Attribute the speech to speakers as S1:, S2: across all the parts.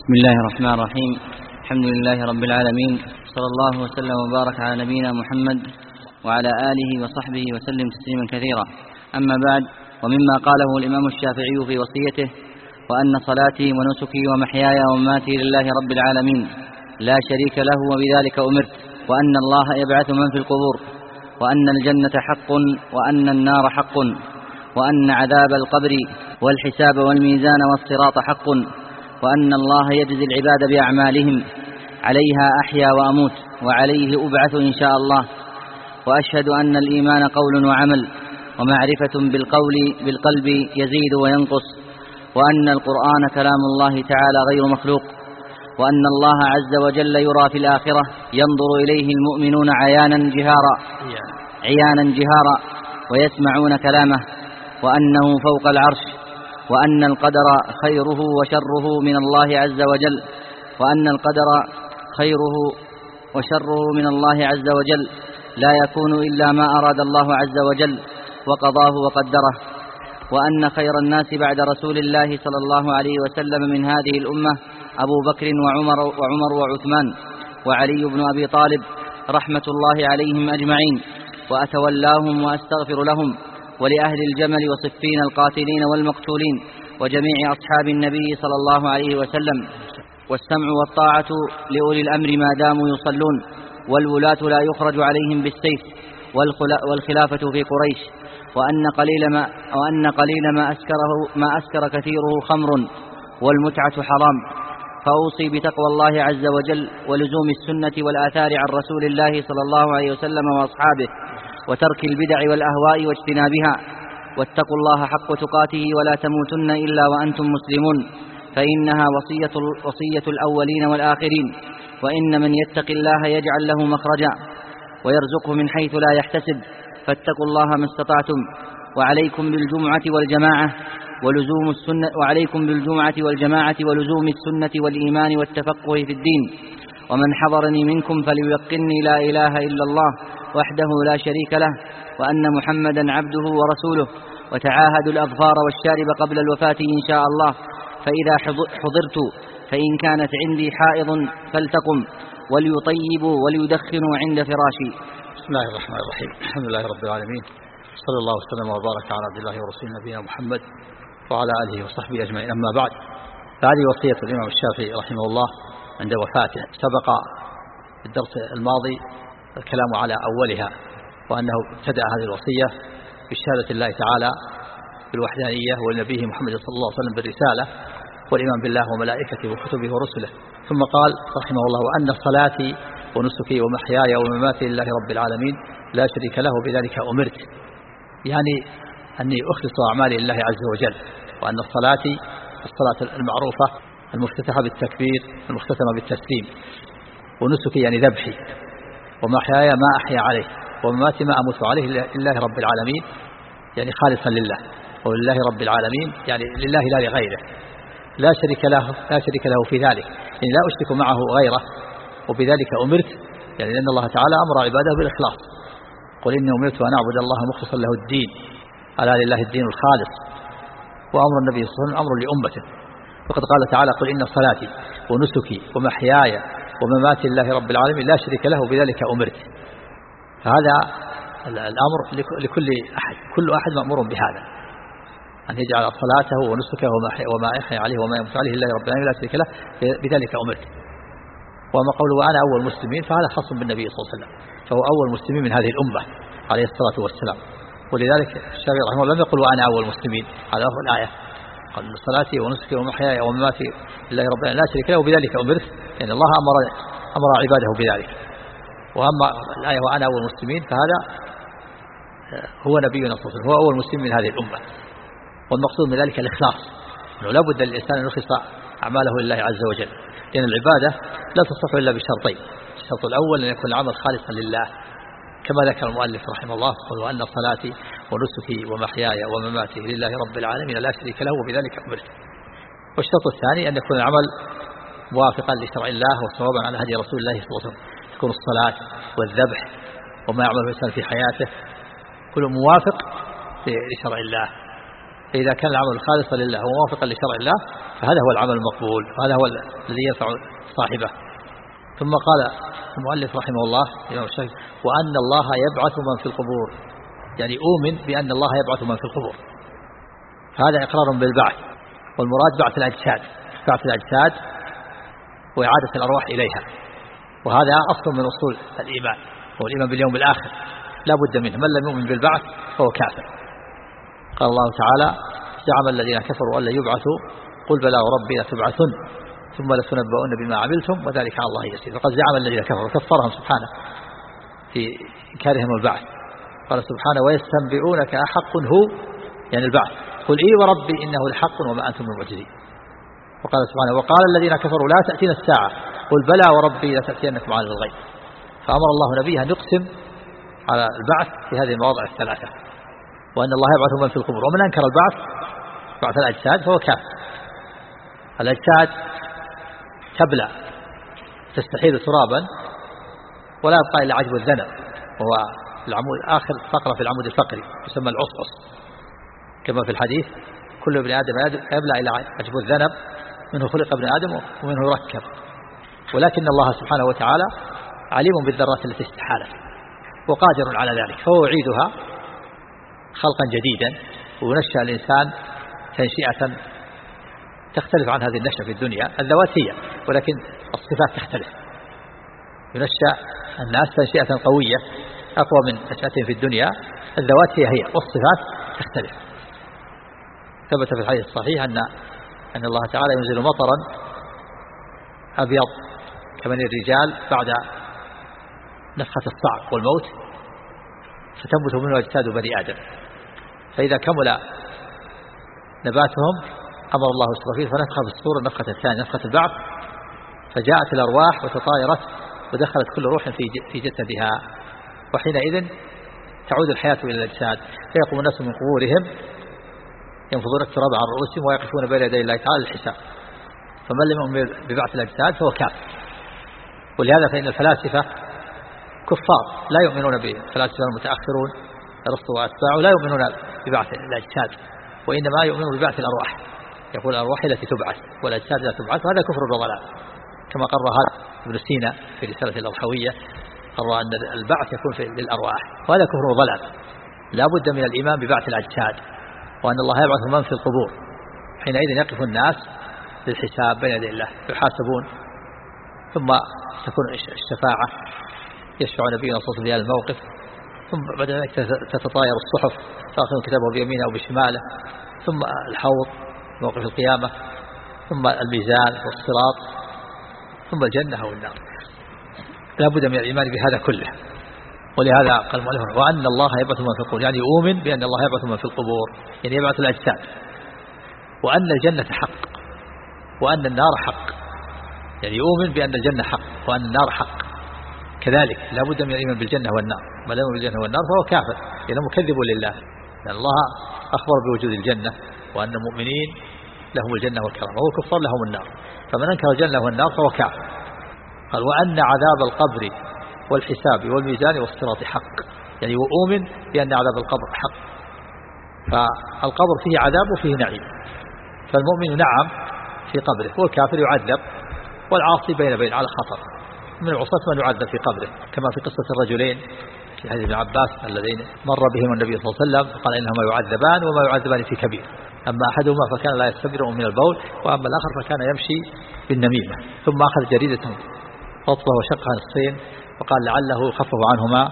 S1: بسم الله الرحمن الرحيم. الحمد لله رب العالمين. صلى الله وسلم وبارك على نبينا محمد وعلى آله وصحبه وسلم تسليما كثيرا. أما بعد ومما قاله الإمام الشافعي في وصيته وأن صلاتي ونسكي ومحياي ومماتي لله رب العالمين. لا شريك له وبذلك أمرت. وأن الله يبعث من في القبور. وأن الجنة حق وأن النار حق. وأن عذاب القبر والحساب والميزان والصراط حق. وأن الله يجزي العباد بأعمالهم. عليها أحيا وأموت وعليه أبعث إن شاء الله. وأشهد أن الإيمان قول وعمل ومعرفة بالقول بالقلب يزيد وينقص. وأن القرآن كلام الله تعالى غير مخلوق. وأن الله عز وجل يرى في الآخرة ينظر إليه المؤمنون عيانا جهارا. عيانا جهارا ويسمعون كلامه. وأنه فوق العرش. وأن القدر خيره وشره من الله عز وجل وأن القدر خيره وشره من الله عز وجل. لا يكون إلا ما أراد الله عز وجل وقضاه وقدره. وأن خير الناس بعد رسول الله صلى الله عليه وسلم من هذه الأمة أبو بكر وعمر وعمر وعثمان وعلي بن أبي طالب رحمة الله عليهم أجمعين. وأتولاهم وأستغفر لهم. ولأهل الجمل وصفين القاتلين والمقتولين وجميع أصحاب النبي صلى الله عليه وسلم. والسمع والطاعة لأولي الأمر ما داموا يصلون والولاة لا يخرج عليهم بالسيف والخلافة في قريش. وأن قليل ما وأن قليل ما أسكره ما أسكر كثيره خمر والمتعة حرام. فأوصي بتقوى الله عز وجل ولزوم السنة والآثار عن رسول الله صلى الله عليه وسلم وأصحابه. وترك البدع والأهواء واجتنابها. واتقوا الله حق تقاته ولا تموتن إلا وأنتم مسلمون. فإنها وصية, وصية الأولين والآخرين. وإن من يتق الله يجعل له مخرجا. ويرزقه من حيث لا يحتسب. فاتقوا الله ما استطعتم. وعليكم بالجمعة والجماعة ولزوم السنة وعليكم بالجمعة والجماعة ولزوم السنة والإيمان والتفقه في الدين. ومن حضرني منكم فلييقني لا إله إلا الله وحده لا شريك له وأن محمدا عبده ورسوله. وتعاهدوا الأظفار والشارب قبل الوفاة إن شاء الله. فإذا حضرت فإن كانت عندي حائض فلتقم وليطيبوا وليدخنوا عند فراشي.
S2: بسم الله الرحمن الرحيم. الحمد لله رب العالمين. صلى الله وسلم وبارك على عبد الله ورسوله نبينا محمد وعلى آله وصحبه أجمعين. أما بعد فهذه وصية الإمام الشافعي رحمه الله. عند وفاته. سبق في الدرس الماضي الكلام على أولها وأنه ابتدأ هذه الوصية بشهادة الله تعالى بالوحدانية ولنبيه محمد صلى الله عليه وسلم بالرسالة والإيمان بالله وملائكته وكتبه ورسله. ثم قال رحمه الله وأن صلاتي ونسكي ومحياي ومماتي لله رب العالمين لا شريك له بذلك أمرت. يعني أني أخلص أعمالي لله عز وجل وأن صلاتي الصلاة المعروفة المفتتحة بالتكبير المختتمة بالتسليم. ونسكي يعني ذبحي. ومحياي ما أحيا عليه. ومماتي ما أموت عليه لله رب العالمين يعني خالصا لله. ولله رب العالمين يعني لله لا لغيره. لا شريك له لا شريك له في ذلك. يعني لا أشرك معه غيره. وبذلك أمرت يعني لأن الله تعالى أمر عباده بالإخلاص. قل إني أمرت أن أعبد الله مخلصا له الدين. ألا لله الدين الخالص. وأمر النبي صلى الله عليه وسلم أمر لأمته وقد قال تعالى قل إن صلاتي ونسكي ومحياي وممات الله رب العالمين لا شريك له بذلك أمرت. فهذا الأمر لكل أحد كل أحد مأمور بهذا. أن يجعل صلاته ونسكه وما يحيى عليه وما يموت عليه الله رب العالمين لا شريك له بذلك أمرت. وما قوله وأنا أول مسلمين فهذا خاص بالنبي صلى الله عليه وسلم. فهو أول مسلمين من هذه الأمة عليه الصلاة والسلام. ولذلك الشافعي رحمه الله لم يقل وأنا أول مسلمين. هذا هو الآية. قال صلاتي ونسكي ومحياي ومماتي لله رب العالمين. لا شريك له وبذلك أمرت يعني الله أمر أمر عباده بذلك. وأما الآية وأنا أول المسلمين فهذا هو نبينا صلى الله عليه وسلم هو أول مسلم من هذه الأمة. والمقصود من ذلك الإخلاص أنه لا بد للإنسان أن يخلص أعماله لله عز وجل. لأن العبادة لا تصح إلا بشرطين. الشرط الأول أن يكون العمل خالصا لله. كما ذكر المؤلف رحمه الله قال وأن صلاتي ونسكي ومحياي ومماتي لله رب العالمين لا شريك له وبذلك أمرت. والشرط الثاني أن يكون العمل موافقا لشرع الله وصوابا على هدي رسول الله صلى الله عليه وسلم. تكون الصلاة والذبح وما يعمل الإنسان في حياته كله موافق لشرع الله. فإذا كان العمل خالصا لله وموافقا لشرع الله فهذا هو العمل المقبول وهذا هو الذي ينفع صاحبه. ثم قال المؤلف رحمه الله وأن الله يبعث من في القبور. يعني أؤمن بأن الله يبعث من في القبور. هذا إقرار بالبعث والمراد بعث الأجساد بعث الأجساد وإعادة الأرواح إليها. وهذا أصل من أصول الإيمان هو الإيمان باليوم الآخر. لا بد منه من لم يؤمن بالبعث فهو كافر. قال الله تعالى زعم الذين كفروا أن لا يبعثوا قل بلى وربي لتبعثن. ثم لتنبؤن بما عملتم وذلك على الله يسير. وقد زعم الذين كفروا كفرهم سبحانه في إنكارهم البعث. قال سبحانه ويستنبئونك أحق هو يعني البعث. قل إي وربي إنه الحق وما أنتم بمعجزين. وقال سبحانه وقال الذين كفروا لا تأتينا الساعة. قل بلى وربي لتأتينكم على الغيب. فأمر الله نبيه أن يقسم على البعث في هذه المواضع الثلاثة. وأن الله يبعث من في القبور. ومن أنكر البعث بعث الأجساد فهو كافر. الأجساد تبلع تستحيل ترابا ولا يبقى إلا عجب الذنب وهو العمود آخر فقرة في العمود الفقري يسمى العصعص كما في الحديث كل ابن آدم يبلع إلى عجب الذنب منه خلق ابن آدم ومنه يركب. ولكن الله سبحانه وتعالى عليم بالذرات التي استحالت وقادر على ذلك فهو يعيدها خلقا جديدا وينشأ الإنسان تنشئة تختلف عن هذه النشأة في الدنيا الذوات هي ولكن الصفات تختلف. ينشأ الناس تنشئة قوية أقوى من نشأتهم في الدنيا. الذوات هي هي والصفات تختلف. ثبت في الحديث الصحيح أن أن الله تعالى ينزل مطرا أبيض كمن الرجال بعد نفخة الصعق والموت فتنبت منه أجساد بني آدم. فإذا كمل نباتهم أمر الله إسرافيل فنفخ في الصور النفخة الثانية نفخة البعث فجاءت الأرواح وتطايرت ودخلت كل روح في في جسدها. وحينئذ تعود الحياة إلى الأجساد فيقوم الناس من قبورهم ينفضون التراب عن رؤوسهم ويقفون بين يدي الله تعالى الحساب فمن لم يؤمن ببعث الأجساد فهو كافر. ولهذا فإن الفلاسفة كفار لا يؤمنون بالفلاسفة المتأخرون أرسطو وأتباعه لا يؤمنون ببعث الأجساد وإنما يؤمنون ببعث الأرواح. يقول الأرواح التي تبعث والأجساد لا تبعث وهذا كفر وضلال كما قرر هذا ابن سينا في رسالة الأضحوية قرر أن البعث يكون للأرواح. وهذا كفر وضلال لا بد من الإيمان ببعث الأجساد وأن الله يبعث من في القبور. حينئذ يقف الناس للحساب بين يدي الله يحاسبون. ثم تكون الشفاعة يشفع نبينا صلى الله عليه وسلم هذا الموقف. ثم بعد ذلك تتطاير الصحف فأخذ كتابه بيمينه أو بشماله. ثم الحوض موقف القيامة ثم الميزان والصراط ثم الجنة أو النار. لا بد من الإيمان بهذا كله. ولهذا قال المؤلف وأن الله يبعث من في القبور يعني أؤمن بأن الله يبعث من في القبور يعني يبعث الأجساد. وأن الجنة حق وأن النار حق. يعني يؤمن بأن الجنة حق وأن النار حق. كذلك لا بد من الإيمان بالجنة والنار. ما لم بالجنة والنار فهو كافر لأنه مكذب لله. لأن الله أخبر بوجود الجنة وأن المؤمنين لهم الجنة والكرامة وهو كفار لهم النار. فمن أنكر الجنة والنار فهو كافر. قال وأن عذاب القبر والحساب والميزان والصراط حق. يعني وأؤمن بأن عذاب القبر حق. فالقبر فيه عذاب وفيه نعيم. فالمؤمن نعم في قبره والكافر يعذب والعاصي بين بين على خطر. من العصاة من يعذب في قبره. كما في قصة الرجلين في حديث ابن عباس الذين مر بهم النبي صلى الله عليه وسلم فقال إنهما يعذبان وما يعذبان في كبير. أما أحدهما فكان لا يستبر من البول وأما الآخر فكان يمشي بالنميمة. ثم أخذ جريدة رطبة وشقها نصفين وقال لعله يخفف عنهما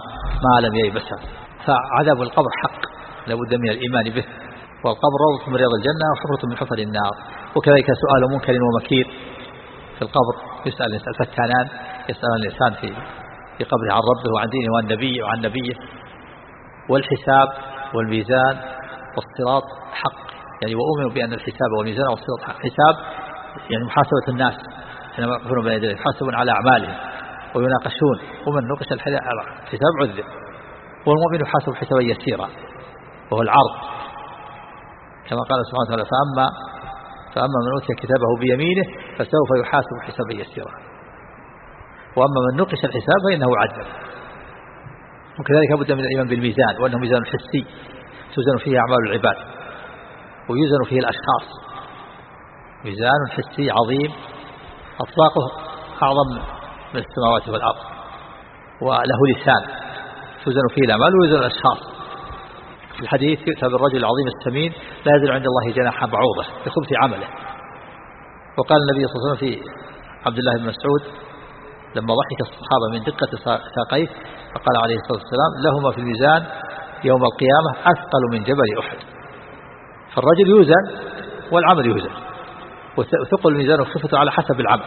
S2: ما لم ييبسا. فعذاب القبر حق لابد من الإيمان به. والقبر روضة من رياض الجنة وحفرة من حفر النار. وكذلك سؤال منكر ومكير في القبر. يسأل الإنسان الفتانان يسأل الإنسان في في قبره عن ربه وعن دينه وعن نبيه وعن نبيه. والحساب والميزان والصراط حق. يعني وأؤمن بأن الحساب والميزان والصراط حساب يعني محاسبة الناس حينما يقفون بين يديه يحاسبون على أعمالهم ويناقشون. ومن نقش الحساب عذب. والمؤمن يحاسب حسابا يسيرا وهو العرض. كما قال سبحانه وتعالى فأما فأما من أوتي كتابه بيمينه فسوف يحاسب حسابا يسيرا. وأما من نقش الحساب فإنه عذب. وكذلك لابد من الإيمان بالميزان وأنه ميزان حسي توزن فيه أعمال العباد. ويوزن فيه الأشخاص. ميزان حسي عظيم. أطلاقه أعظم من السماوات والأرض. وله لسان توزن فيه الأعمال ويوزن الأشخاص. في الحديث يؤتى بالرجل العظيم السمين لا يزل عند الله جناح بعوضة بخبث عمله. وقال النبي صلى الله عليه وسلم في عبد الله بن مسعود لما ضحك الصحابة من دقة ساقيه فقال عليه الصلاة والسلام لهما في الميزان يوم القيامة أثقل من جبل أحد. فالرجل يوزن والعمل يوزن. وثقل الميزان وخفته على حسب العمل.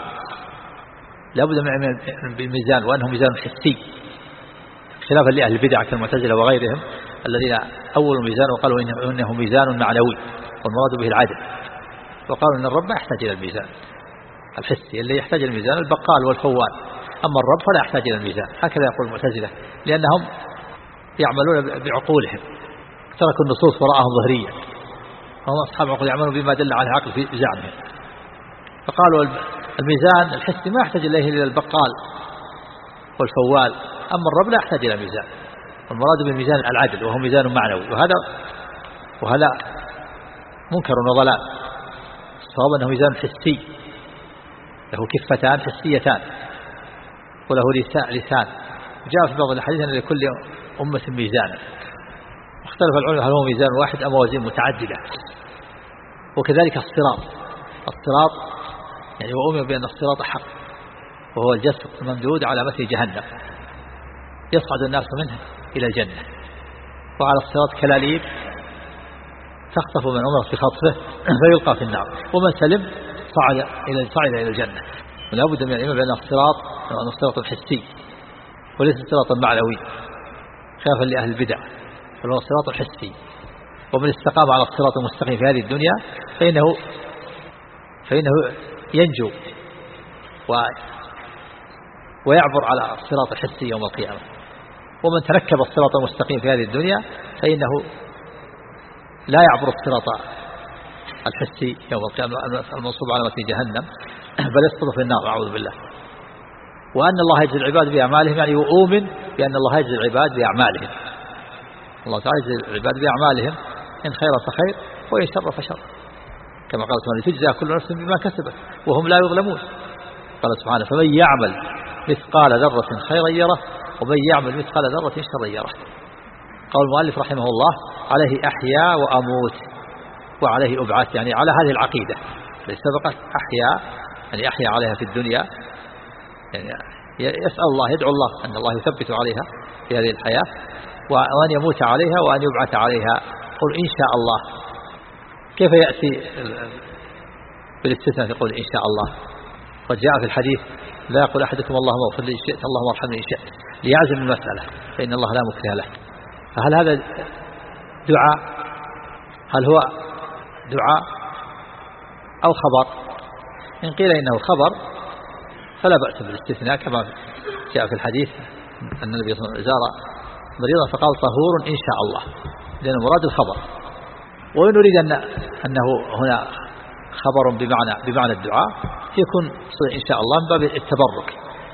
S2: لابد من الميزان وأنه ميزان حسي. خلافا لأهل البدع كالمعتزلة وغيرهم الذين أول الميزان وقالوا إنه ميزان معنوي والمراد به العدل. وقالوا إن الرب ما يحتاج إلى الميزان الحسي. اللي يحتاج الميزان البقال والفوال. أما الرب فلا يحتاج إلى الميزان. هكذا يقول المعتزلة. لأنهم يعملون بعقولهم. تركوا النصوص وراءهم ظهريا. هم أصحاب عقول يعملون بما دل على العقل في زعمهم فقالوا الميزان الحسي ما يحتاج إليه إلى البقال والفوال. أما الرب لا يحتاج إلى ميزان. والمراد بالميزان العدل وهو ميزان معنوي. وهذا وهذا منكر وضلال. الصواب أنه ميزان حسي. له كفتان حسيتان. وله لسان جاء في بعض الحديث أن لكل أمة ميزانا اختلف العلماء هل هو ميزان واحد أم موازين متعددة. وكذلك الصراط. الصراط يعني وأمر بأن الصراط حق وهو الجسر الممدود على مثل جهنم. يصعد الناس منه إلى الجنة. وعلى الصراط كلاليب تخطف من أمر في خطفه فيلقى في النار. ومن سلم صعد إلى صعد إلى الجنة. ولا بد من العلم بأن الصراط الصراط الحسي وليس الصراط المعنوي. خلافا لأهل البدع. بل هو الصراط الحسي. ومن استقام على الصراط المستقيم في هذه الدنيا فإنه فإنه ينجو و ويعبر على الصراط الحسي يوم القيامة. ومن تركب الصراط المستقيم في هذه الدنيا فإنه لا يعبر الصراط الحسي يوم القيامة المنصوب على مثل جهنم بل يسقط في النار أعوذ بالله. وأن الله يجزي العباد بأعمالهم يعني وأؤمن بأن الله يجزي العباد بأعمالهم. الله تعالى يجزي العباد بأعمالهم إن خير فخير وإن شر فشر. كما قال سبحانه تجزى كل نفس بما كسبت وهم لا يظلمون. قال سبحانه فمن يعمل مثقال ذرة خيرا يره ومن يعمل مثقال ذرة شرا يره. قال المؤلف رحمه الله عليه أحيا وأموت وعليه أبعث يعني على هذه العقيدة. التي سبقت أحيا يعني أحيا عليها في الدنيا. يعني يسأل الله يدعو الله أن الله يثبت عليها في هذه الحياة. وأن يموت عليها وأن يبعث عليها. قل إن شاء الله. كيف يأتي بالاستثناء يقول إن شاء الله؟ قد جاء في الحديث لا يقول أحدكم اللهم اغفر لي شئت اللهم ارحمني إن شئت. ليعزم المسألة فإن الله لا مكره له. فهل هذا دعاء؟ هل هو دعاء أو خبر؟ إن قيل إنه خبر فلا بأس بالاستثناء كما جاء في الحديث أن النبي صلى الله عليه وسلم زار مريضا فقال طهور إن شاء الله. لأن مراد الخبر. وإن نريد أن أنه هنا خبر بمعنى بمعنى الدعاء يكون إن شاء الله من باب التبرك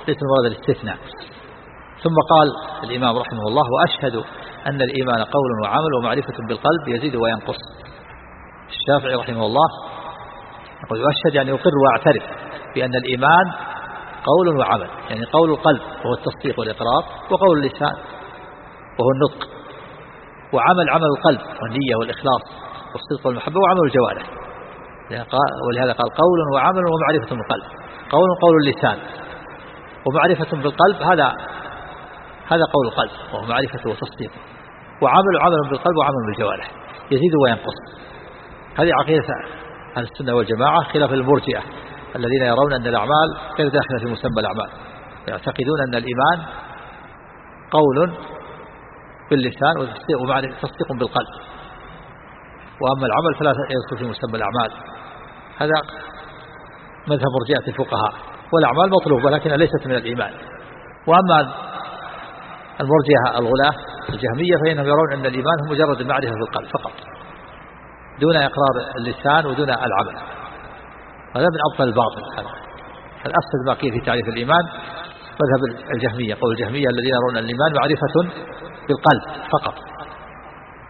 S2: ليس مراد الاستثناء. ثم قال الإمام رحمه الله وأشهد أن الإيمان قول وعمل ومعرفة بالقلب يزيد وينقص. الشافعي رحمه الله يقول يؤشهد يعني يقر ويعترف بأن الإيمان قول وعمل يعني قول القلب وهو التصديق والإقرار وقول اللسان. وهو النطق وعمل عمل القلب والنية والإخلاص والصدق والمحبة وعمل الجوارح. ولهذا قال قول وعمل ومعرفة بالقلب قول قول اللسان ومعرفة بالقلب هذا هذا قول القلب وهو معرفة وتصديق. وعمل عمل بالقلب وعمل بالجوارح يزيد وينقص. هذه عقيدة أهل السنة والجماعة خلاف المرجئة الذين يرون أن الأعمال غير داخلة في مسمى الأعمال. يعتقدون أن الإيمان قول باللسان وتصديق بالقلب. وأما العمل فلا يدخل في مسمى الأعمال. هذا مذهب مرجئة الفقهاء. والأعمال مطلوبة لكنها ليست من الإيمان. وأما المرجئة الغلاة الجهمية فإنهم يرون أن الإيمان هو مجرد المعرفة في القلب فقط دون إقرار اللسان ودون العمل. هذا من أبطل الباطل هذا الأفسد ما في تعريف الإيمان مذهب الجهمية قول الجهمية الذين يرون الإيمان معرفة بالقلب فقط.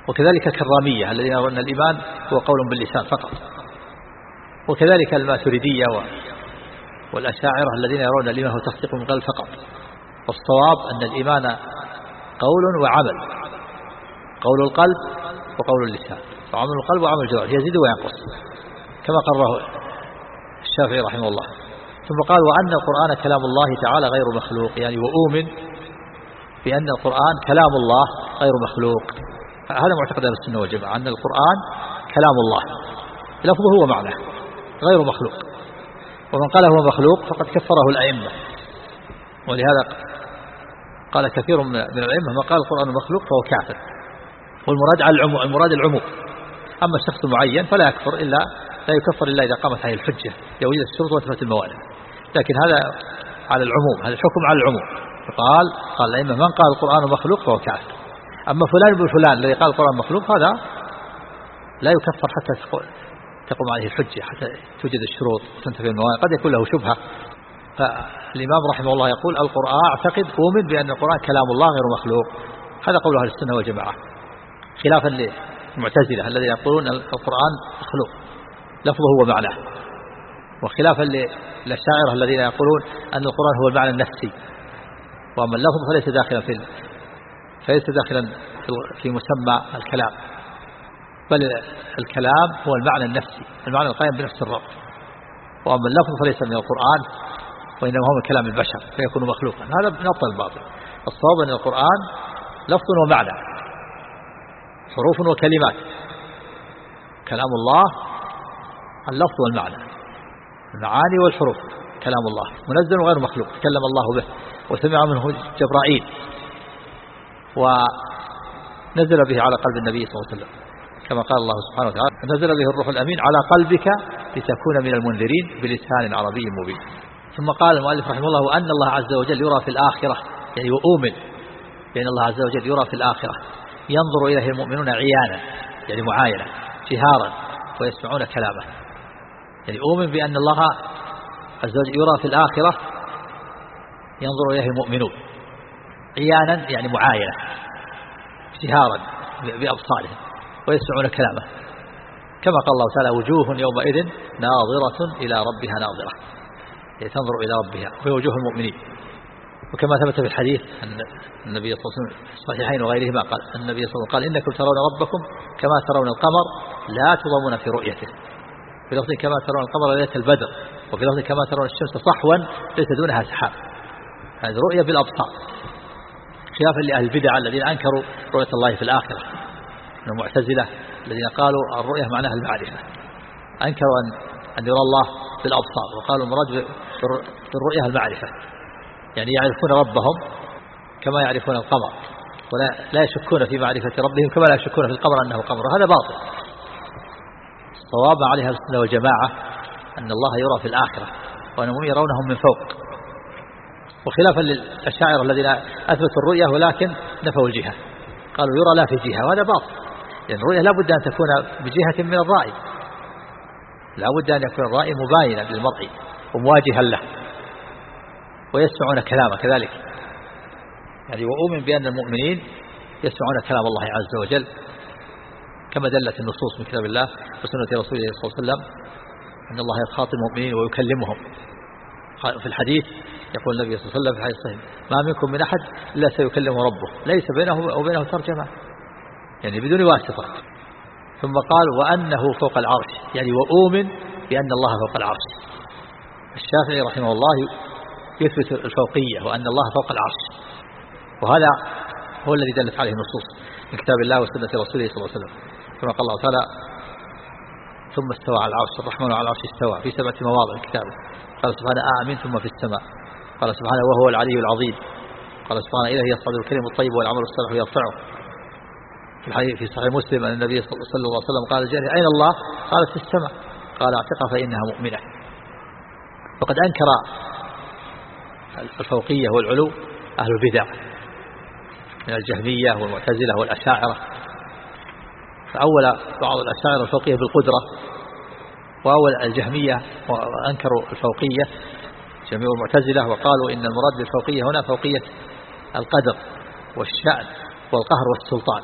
S2: وكذلك الكرامية الذين يرون الإيمان هو قول باللسان فقط. وكذلك الماتريدية والأشاعرة الذين يرون الإيمان هو تصديق من قلب فقط. والصواب أن الإيمان قول وعمل قول القلب وقول اللسان. وعمل القلب وعمل الجوارح يزيد وينقص كما قرره الشافعي رحمه الله. ثم قال وأن القرآن كلام الله تعالى غير مخلوق يعني وأؤمن بأن القرآن كلام الله غير مخلوق. هذا معتقد أهل السنة والجماعة أن القرآن كلام الله لفظه ومعناه غير مخلوق. ومن قال هو مخلوق فقد كفره الأئمة. ولهذا قال كثير من الأئمة ما قال القرآن مخلوق فهو كافر. والمراد على العموم المراد العموم. أما الشخص المعين فلا يكفر إلا لا يكفر إلا إذا قامت هذه الحجة لو وجدت الشروط وانتفت الموانع. لكن هذا على العموم هذا الحكم على العموم. قال قال الأئمة من قال القرآن مخلوق فهو كافر. أما فلان بن فلان الذي قال القرآن مخلوق هذا لا يكفر حتى تقوم عليه الحجة حتى توجد الشروط وتنتفي الموانع قد يكون له شبهة. فالإمام رحمه الله يقول القرآن أعتقد أؤمن بأن القرآن كلام الله غير مخلوق. هذا قول أهل السنة والجماعة خلافا للمعتزلة الذين يقولون القرآن مخلوق لفظه ومعناه. وخلافا للأشاعرة الذين يقولون أن القرآن هو المعنى النفسي. وأما اللفظ فليس داخلا في فليس داخلا في مسمى الكلام. بل الكلام هو المعنى النفسي المعنى القائم بنفس الرب. وأما اللفظ فليس من القرآن وإنما هو من كلام البشر فيكون مخلوقا. هذا أبطل الباطل. الصواب أن القرآن لفظ ومعنى حروف وكلمات. كلام الله اللفظ والمعنى. المعاني والحروف. كلام الله. منزل وغير مخلوق. تكلم الله به. وسمع منه جبرائيل. ونزل به على قلب النبي صلى الله عليه وسلم. كما قال الله سبحانه وتعالى نزل به الروح الأمين على قلبك لتكون من المنذرين بلسان عربي مبين. ثم قال المؤلف رحمه الله وأن الله عز وجل يرى في الآخرة. يعني وأؤمن بأن الله عز وجل يرى في الآخرة. ينظر إليه المؤمنون عيانا. يعني معاينة. جهارا. ويسمعون كلامه. يعني أؤمن بأن الله عز وجل يرى في الآخرة ينظر إليه المؤمنون. عيانا يعني معاينة جهارا بأبصارهم ويسمعون كلامه. كما قال الله تعالى وجوه يومئذ ناظرة إلى ربها ناظرة. يعني تنظر إلى ربها في وجوه المؤمنين. وكما ثبت في الحديث أن النبي صلى الله عليه وسلم الصحيحين وغيرهما قال النبي صلى الله عليه وسلم قال إنكم ترون ربكم كما ترون القمر لا تضمون في رؤيته. في لفظ كما ترون القمر ليلة البدر وفي لفظ كما ترون الشمس صحوا ليس دونها سحاب. هذه رؤية بالأبصار خلافا لأهل البدع الذين أنكروا رؤية الله في الآخرة من المعتزلة الذين قالوا الرؤية معناها المعرفة. أنكروا أن أن يرى الله بالأبصار وقالوا المراد بالرؤية المعرفة. يعني يعرفون ربهم كما يعرفون القمر ولا لا يشكون في معرفة ربهم كما لا يشكون في القمر أنه قمر. هذا باطل. الصواب عليها السنة والجماعة أن الله يرى في الآخرة وأنهم يرونهم من فوق. وخلافا للأشاعر الذين أثبتوا الرؤية ولكن نفوا الجهة. قالوا يرى لا في جهة وهذا باطل. لأن الرؤية لا بد أن تكون بجهة من الرأي. لا بد أن يكون الرأي مباينا للمرء ومواجها له ويسمعون كلامه كذلك. يعني وأؤمن بأن المؤمنين يسمعون كلام الله عز وجل كما دلت النصوص من كتاب الله وسنة رسوله صلى الله عليه وسلم أن الله يخاطب المؤمنين ويكلمهم. في الحديث يقول النبي صلى الله عليه وسلم في الحديث الصحيح ما منكم من أحد إلا سيكلمه ربه ليس بينه وبينه ترجمة. يعني بدون واسطة. ثم قال وأنه فوق العرش. يعني وأؤمن بأن الله فوق العرش. الشافعي رحمه الله يثبت الفوقية وأن الله فوق العرش. وهذا هو الذي دلت عليه النصوص من كتاب الله وسنة رسوله صلى الله عليه وسلم. كما قال الله تعالى. ثم استوى على العرش الرحمن على العرش استوى في سبعة مواضع كتابة. قال سبحانه آمين ثم في السماء. قال سبحانه وهو العلي العظيم. قال سبحانه إليه يصعد الكلم الطيب والعمل الصالح يرفعه. في الحديث في صحيح مسلم أن النبي صلى الله عليه وسلم قال الجارية أين الله؟ قالت في السماء. قال أعتقها فإنها مؤمنة. وقد أنكر الفوقية والعلو أهل البدع من الجهمية والمعتزلة والأشاعرة. فأول بعض الأشاعرة الفوقية بالقدرة وأول الجهمية وأنكروا الفوقية جميع المعتزلة وقالوا إن المراد بالفوقية هنا فوقية القدر والشأن والقهر والسلطان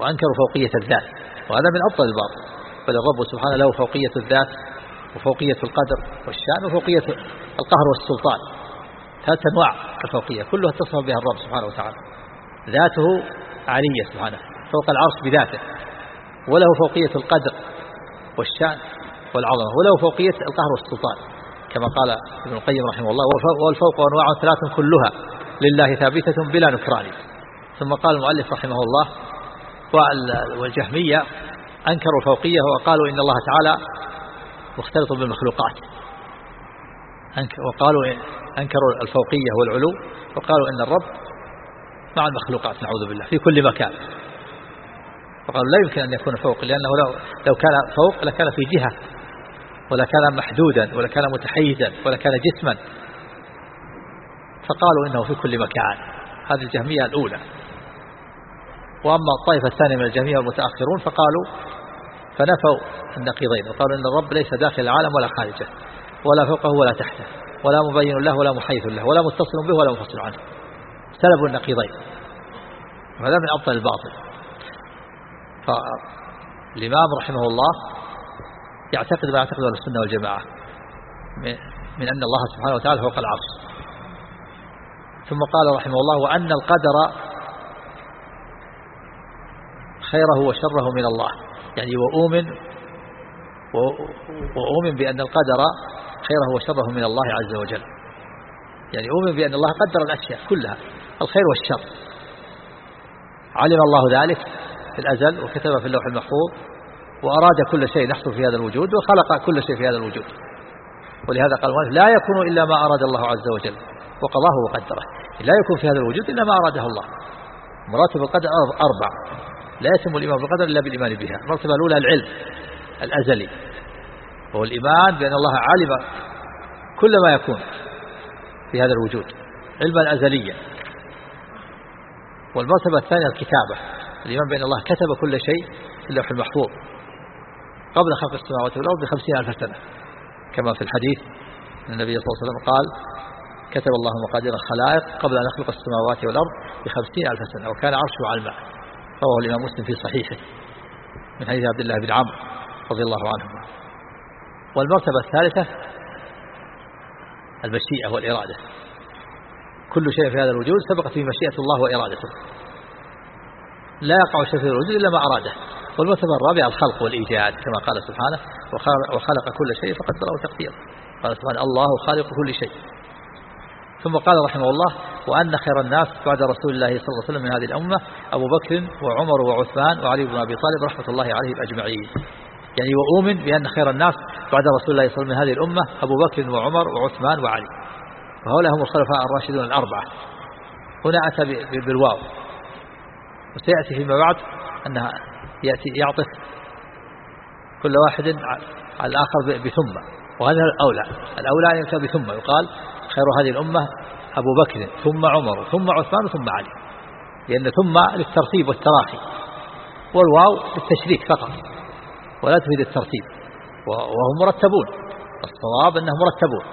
S2: وأنكروا فوقية الذات وهذا من أبطل الباطل بل الرب سبحانه له فوقية الذات وفوقية القدر والشأن وفوقية القهر والسلطان ثلاث أنواع الفوقية كلها اتصف بها الرب سبحانه وتعالى ذاته علية سبحانه فوق العرش بذاته. وله فوقية القدر والشأن والعظمة وله فوقية القهر والسلطان كما قال ابن القيم رحمه الله والفوق أنواع ثلاث كلها لله ثابتة بلا نكران. ثم قال المؤلف رحمه الله والجهمية أنكروا الفوقية وقالوا إن الله تعالى مختلط بالمخلوقات. وقالوا أنكروا الفوقية والعلو وقالوا إن الرب مع المخلوقات نعوذ بالله في كل مكان. وقالوا لا يمكن أن يكون فوق لأنه لو, لو كان فوق لكان في جهة ولا كان محدودا ولا كان متحيزا ولا كان جسما. فقالوا إنه في كل مكان. هذه الجهمية الأولى. وأما الطائفة الثانية من الجهمية والمتأخرون فقالوا فنفوا النقيضين وقالوا إن الرب ليس داخل العالم ولا خارجه ولا فوقه ولا تحته ولا مبين له ولا محيث له ولا متصل به ولا منفصل عنه. سلبوا النقيضين. وهذا من أبطل الباطل. فالإمام رحمه الله يعتقد ما يعتقد أهل السنة والجماعة من أن الله سبحانه وتعالى فوق العرش ثم قال رحمه الله وأن القدر خيره وشره من الله. يعني وأؤمن وأؤمن بأن القدر خيره وشره من الله عز وجل. يعني أؤمن بأن الله قدر الأشياء كلها الخير والشر. علم الله ذلك؟ في الأزل وكتب في اللوح المحفوظ وأراد كل شيء يحصل في هذا الوجود وخلق كل شيء في هذا الوجود. ولهذا قال لا يكون إلا ما أراد الله عز وجل وقضاه وقدره. لا يكون في هذا الوجود إلا ما أراده الله. مراتب القدر أربع. لا يتم الإيمان بالقدر إلا بالإيمان بها. المرتبة الأولى العلم الأزلي. وهو الإيمان بأن الله علم كل ما يكون في هذا الوجود. علما أزليا. والمرتبة الثانية الكتابة. الإيمان بأن الله كتب كل شيء في اللوح المحفوظ. قبل خلق السماوات والأرض بخمسين ألف سنة. كما في الحديث أن النبي صلى الله عليه وسلم قال كتب الله مقادير الخلائق قبل أن يخلق السماوات والأرض بخمسين ألف سنة وكان عرشه على الماء رواه الإمام مسلم في صحيحه من حديث عبد الله بن عمرو رضي الله عنهما والمرتبة الثالثة المشيئة والإرادة. كل شيء في هذا الوجود سبقت فيه مشيئة الله وإرادته. لا يقع شيء في الوجود إلا ما أراده. والمرتبة الرابعة الخلق والإيجاد كما قال سبحانه وخلق كل شيء فقدره تقديرا. قال سبحانه الله خالق كل شيء. ثم قال رحمه الله وأن خير الناس بعد رسول الله صلى الله عليه وسلم من هذه الأمة أبو بكر وعمر وعثمان وعلي بن أبي طالب رحمة الله عليهم أجمعين. يعني وأؤمن بأن خير الناس بعد رسول الله صلى الله عليه وسلم من هذه الأمة أبو بكر وعمر وعثمان وعلي. وهؤلاء هم الخلفاء الراشدون الأربعة. هنا أتى بالواو. وسيأتي فيما بعد أنها يأتي يعطف كل واحد على الآخر بثم وهذا الأولى. الأولى أن يؤتى بثم يقال خير هذه الأمة أبو بكر ثم عمر ثم عثمان ثم علي. لأن ثم للترتيب والتراخي. والواو للتشريك فقط. ولا تفيد الترتيب. وهم مرتبون. الصواب أنهم مرتبون.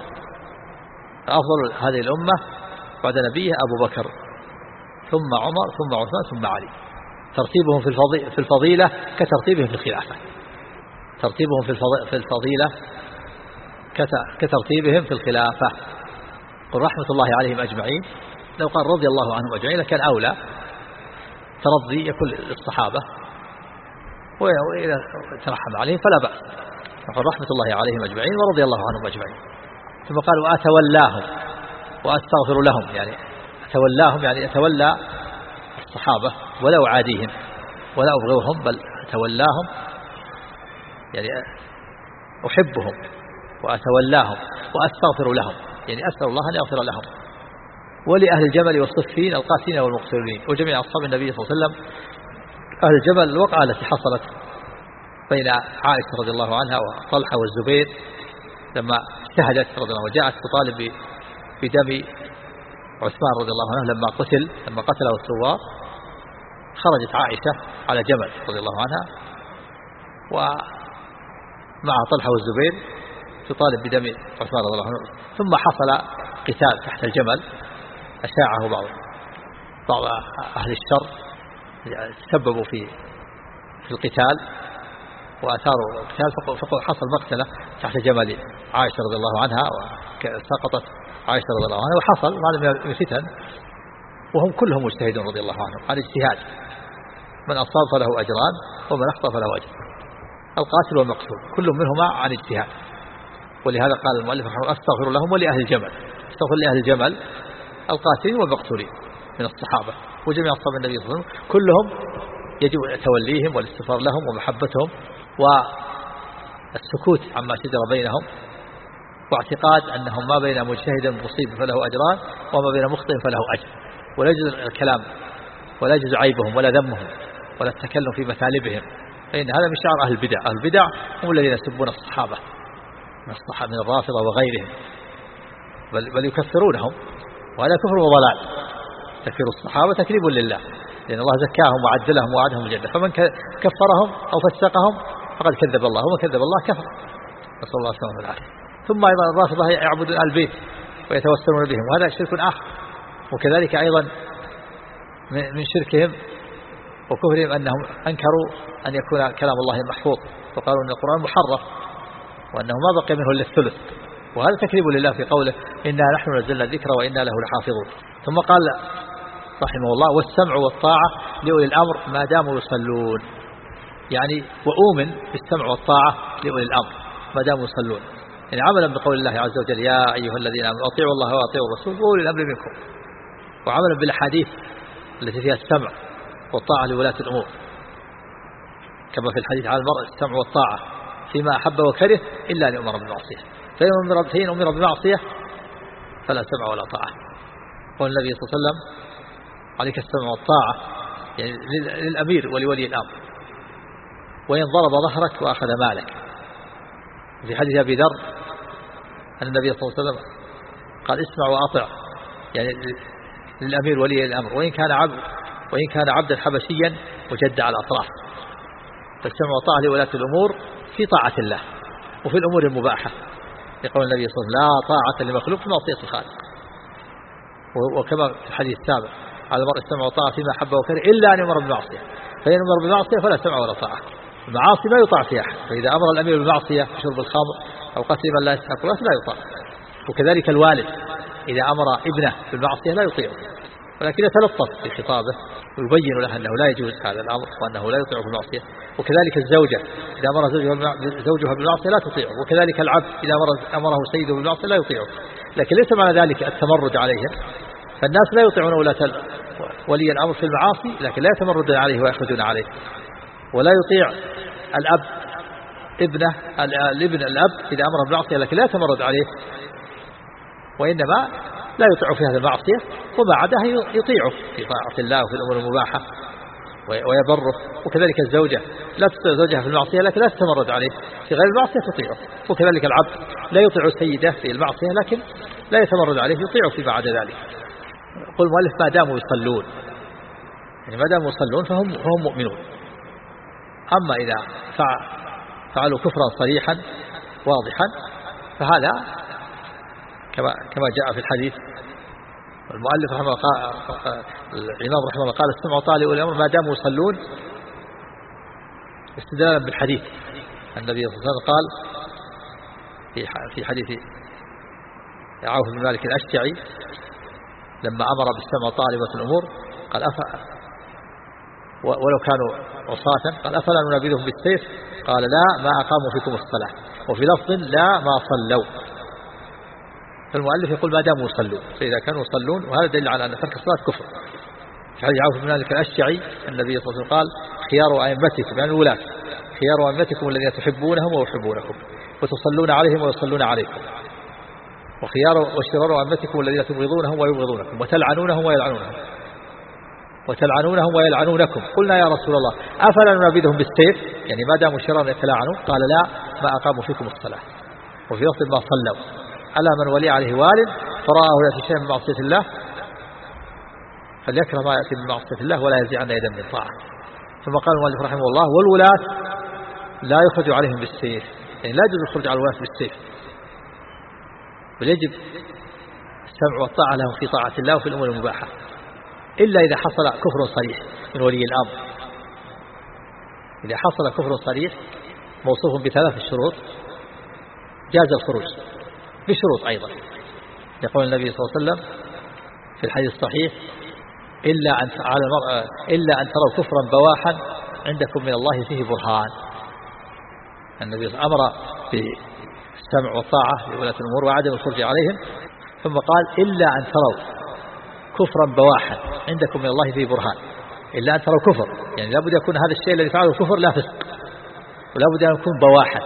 S2: أفضل هذه الأمة بعد نبيه أبو بكر. ثم عمر ثم عثمان ثم علي. ترتيبهم في الفضيلة كترتيبهم في الخلافة. ترتيبهم في الفضيلة كترتيبهم في الخلافة. قل رحمة الله عليهم أجمعين. لو قال رضي الله عنهم أجمعين لكان أولى. ترضي يكون للصحابة وإذا ترحم عليهم فلا بأس. فقال رحمة الله عليهم أجمعين ورضي الله عنهم أجمعين. ثم قال وأتولاهم. وأستغفر لهم. يعني أتولاهم يعني أتولى الصحابة ولا أعاديهم ولا أبغضهم بل أتولاهم يعني أحبهم وأتولاهم وأستغفر لهم يعني أسأل الله أن يغفر لهم. ولأهل الجمل والصفين القاسين والمقتولين وجميع أصحاب النبي صلى الله عليه وسلم. أهل الجبل الوقعة التي حصلت بين عائشة رضي الله عنها وطلحة والزبير لما اجتهدت رضي الله وجاءت تطالب بدم عثمان رضي الله عنه لما قتل لما قتله الثوار خرجت عائشة على جمل رضي الله عنها ومع طلحة والزبير تطالب بدم عثمان رضي الله عنه. ثم حصل قتال تحت الجمل أشاعه بعض بعض أهل الشر تسببوا في في القتال وآثار القتال حصل مقتلة تحت جمل عائشة رضي الله عنها وسقطت عائشة رضي الله عنها وحصل هذا من الفتن وهم كلهم مجتهدون رضي الله عنهم على اجتهاد من أصاب فله أجران ومن أخطأ فله أجر. القاتل والمقتول كل منهما عن اجتهاد ولهذا قال المؤلف رحمه أستغفر لهم ولأهل الجمل. أستغفر لأهل الجمل القاتلين والمقتولين من الصحابة وجميع أصحاب النبي صلى الله عليه وسلم كلهم يجب توليهم والاستغفار لهم ومحبتهم والسكوت عما شجر بينهم واعتقاد أنهم ما بين مجتهد مصيب فله أجران وما بين مخطئ فله أجر. ولا يجوز الكلام ولا يجوز عيبهم ولا ذمهم ولا التكلم في مثالبهم فإن هذا من شعر أهل البدع. أهل البدع هم الذين يسبون الصحابة من الصحابة من الرافضة وغيرهم. بل, بل يكفرونهم وهذا كفر وضلال. تكفير الصحابة تكذيب لله لأن الله زكاهم وعدلهم ووعدهم الجنة. فمن كفرهم أو فسقهم فقد كذب الله ومن كذب الله كفر. نسأل الله السلامة والعافية. ثم أيضا الرافضة يعبدون البيت ويتوسلون بهم. وهذا شرك آخر. وكذلك أيضا من شركهم وكفرهم أنهم أنكروا أن يكون كلام الله محفوظ. وقالوا أن القرآن محرف وأنه ما بقي منه إلا الثلث. وهذا تكذيب لله في قوله إنا نحن نزلنا الذكر وإنا له لحافظون. ثم قال رحمه الله والسمع والطاعة لأولي الأمر ما داموا يصلون. يعني وأؤمن بالسمع والطاعة لأولي الأمر ما داموا يصلون. يعني عملا بقول الله عز وجل يا أيها الذين آمنوا أطيعوا الله وأطيعوا الرسول وأولي الأمر منكم. وعملا بالأحاديث التي فيها السمع والطاعة لولاة الأمور. كما في الحديث على المرء السمع والطاعة فيما أحب وكره إلا أن يؤمر بالمعصية. فإن أمر, بمعصية فلا سمع ولا طاعة. قال النبي صلى الله عليه وسلم عليك السمع والطاعة يعني للأمير ولولي الأمر. وإن ضرب ظهرك وأخذ مالك. في حديث أبي ذر أن النبي صلى الله عليه وسلم قال اسمع وأطع يعني للأمير ولي الأمر وإن كان عبد وإن كان عبدا حبشيا وجد على الأطراف فالسمع والطاعة لولاة الأمور في طاعة الله وفي الأمور المباحة. يقول النبي صلى الله عليه وسلم لا طاعة لمخلوق في معصية الخالق. وكما في الحديث السابق على المرء السمع والطاعة فيما حب وكره إلا أن يمر بالمعصية فإن أمر بالمعصية فلا سمع ولا طاعة. المعاصي ما يطاع فيها أحد. فإذا أمر الأمير بالمعصية شرب الخمر أو من لا يستحق لا يطاع وكذلك الوالد إذا أمر ابنه بالمعصية لا يطيعه ولكن يتلطف في خطابه ويبين له أنه لا يجوز هذا الأمر وأنه لا يطيعه بالمعصية. وكذلك الزوجة إذا أمر زوجها بالمعصية لا تطيعه. وكذلك العبد إذا أمره سيده بالمعصية لا يطيعه. لكن ليس معنى ذلك التمرد عليهم فالناس لا يطيعون ولاة ولي الأمر في المعاصي لكن لا يتمردون عليه ويخرجون عليه. ولا يطيع الأب ابنه الابن الأب إذا أمر بالمعصية لكن لا يتمرد عليه. وإنما لا يطيع في هذه المعصية وما عداه يطيعه في طاعة الله وفي الأمور المباحة ويبره. وكذلك الزوجة لا تطيع زوجها في المعصية لكن لا تتمرد عليه. في غير المعصية تطيعه. وكذلك العبد لا يطيع سيده في المعصية لكن لا يتمرد عليه يطيعه في بعد ذلك. يقول المؤلف ما داموا يصلون. يعني ما داموا يصلون فهم, فهم مؤمنون. أما إذا فعلوا كفرا صريحا واضحا فهذا كما كما جاء في الحديث. المؤلف رحمه الله الإمام رحمه الله قال السمع طالب الأمر ما داموا يصلون. استدلالا بالحديث النبي صلى الله عليه وسلم قال في حديث عوف بن مالك الأشجعي لما أمر بالسمع طالبة الأمور قال ولو كانوا عصاة قال أفلا ننابذهم بالسيف؟ قال لا ما أقاموا فيكم الصلاة. وفي لفظ لا ما صلوا. فالمؤلف يقول ما داموا يصلون فإذا كانوا يصلون وهذا دليل على أن ترك الصلاة كفر. في حديث عوف بن مالك الأشجعي؟ النبي صلى الله عليه وسلم قال خيار أئمتكم يعني الولاة. خيار أئمتكم الذين تحبونهم ويحبونكم وتصلون عليهم ويصلون عليكم. وخيار وشرار أئمتكم الذين تبغضونهم ويبغضونكم وتلعنونهم ويلعنونهم. وتلعنونهم ويلعنونكم. قلنا يا رسول الله أفلا ننابذهم بالسيف؟ يعني ما داموا شرار يتلاعنون؟ قال لا ما أقاموا فيكم الصلاة. وفي لفظ ما صلوا. على من ولي عليه والد فرآه يأتي شيء من معصية الله؟ فليكره ما يأتي من معصية الله ولا يزيعن يدا من طاعة. ثم قال المؤلف رحمه الله والولاة لا يخرج عليهم بالسيف. يعني لا يجوز الخروج على الولاة بالسيف. بل يجب السمع والطاعة لهم في طاعة الله وفي الأمور المباحة. إلا إذا حصل كفر صريح من ولي الأمر. إذا حصل كفر صريح موصوف بثلاث شروط جاز الخروج بشروط أيضا. يقول النبي صلى الله عليه وسلم في الحديث الصحيح إلا أن على المرأة إلا أن تروا كفرا بواحا عندكم من الله فيه برهان. النبي أمر بالسمع والطاعة لولاة الأمور وعدم الخروج عليهم ثم قال إلا أن تروا كفرا بواحا عندكم من الله فيه برهان. إلا أن تروا كفر. يعني لابد يكون هذا الشيء الذي فعله الكفر لا فسق. ولابد أن يكون بواحا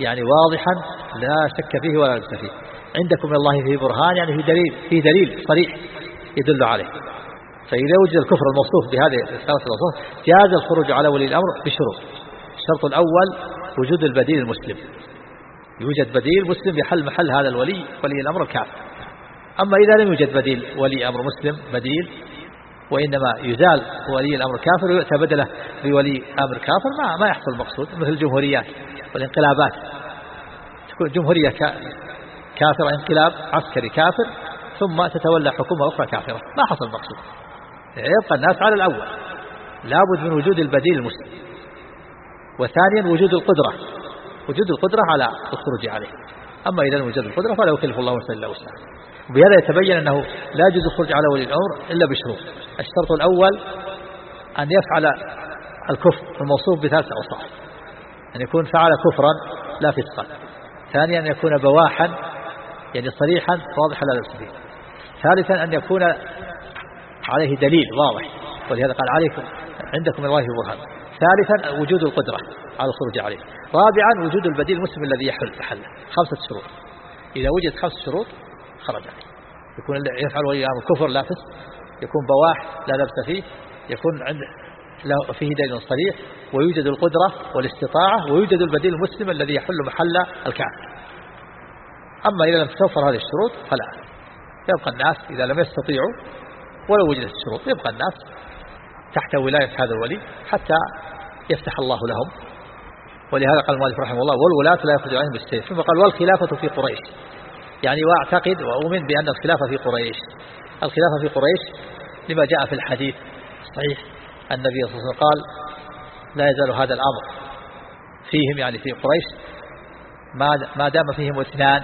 S2: يعني واضحا لا شك فيه ولا لبس فيه. عندكم من الله فيه برهان يعني في دليل فيه دليل صريح يدل عليه. فإذا وجد الكفر الموصوف بهذه الثلاثة الأصوات جاز الخروج على ولي الأمر بشروط. الشرط الأول وجود البديل المسلم. يوجد بديل مسلم يحل محل هذا الولي ولي الأمر الكافر. أما إذا لم يوجد بديل ولي أمر مسلم بديل وإنما يزال ولي الأمر كافر ويؤتى بدله بولي أمر كافر ما ما يحصل المقصود مثل الجمهوريات والانقلابات. تكون جمهورية كافرة انقلاب عسكري كافر ثم تتولى حكومة أخرى كافرة. ما حصل المقصود. يبقى الناس على الأول. لابد من وجود البديل المسلم. وثانيا وجود القدرة. وجود القدرة على الخروج عليه. أما إذا يوجد القدرة فلا يكلف الله نفسا إلا وسعها. وبهذا يتبين أنه لا يجوز الخروج على ولي الأمر إلا بشروط. الشرط الأول أن يفعل الكفر الموصوف بثلاث أوصاف. أن يكون فعل كفرا لا فسقا. ثانيا أن يكون بواحا يعني صريحا واضحا لا فيه ثالثا أن يكون عليه دليل واضح. ولهذا قال عليكم عندكم الله برهان. ثالثا وجود القدرة على الخروج عليه. رابعا وجود البديل المسلم الذي يحل محله خمسة شروط. إذا وجد خمس شروط خرج عليه. يكون يفعل ولي الأمر كفر لا فسق يكون بواح لا لبس فيه يكون عند فيه دليل صريح ويوجد القدرة والاستطاعة ويوجد البديل المسلم الذي يحل محل الكافر أما إذا لم تتوفر هذه الشروط فلا. يبقى الناس إذا لم يستطيعوا ولو وجدت الشروط يبقى الناس تحت ولاية هذا الولي حتى يفتح الله لهم. ولهذا قال المؤلف رحمه الله والولاة لا يخرج عليهم بالسيف. ثم قال والخلافة في قريش. يعني واعتقد وأؤمن بأن الخلافة في قريش الخلافة في قريش لما جاء في الحديث الصحيح النبي صلى الله عليه وسلم قال لا يزال هذا الأمر فيهم يعني في قريش ما دام فيهم اثنان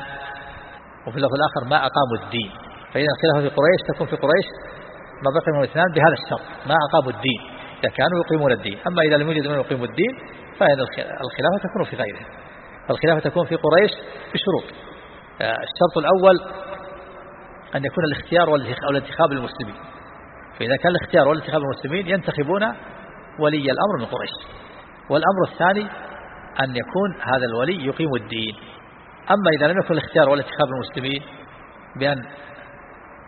S2: وفي اللفظ الآخر ما أقاموا الدين. فإذا الخلافة في قريش تكون في قريش ما بقي من اثنان بهذا الشرط ما أقاموا الدين إذا كانوا يقيمون الدين. أما إذا لم يوجد من يقيموا الدين فإن الخلافة تكون في غيره الخلافة تكون في قريش بشروط. آه، الشرط الأول أن يكون الاختيار والانتخاب للمسلمين. فإذا كان الاختيار والانتخاب للمسلمين ينتخبون ولي الأمر من قريش. والأمر الثاني أن يكون هذا الولي يقيم الدين. أما إذا لم يكن الاختيار والانتخاب للمسلمين بأن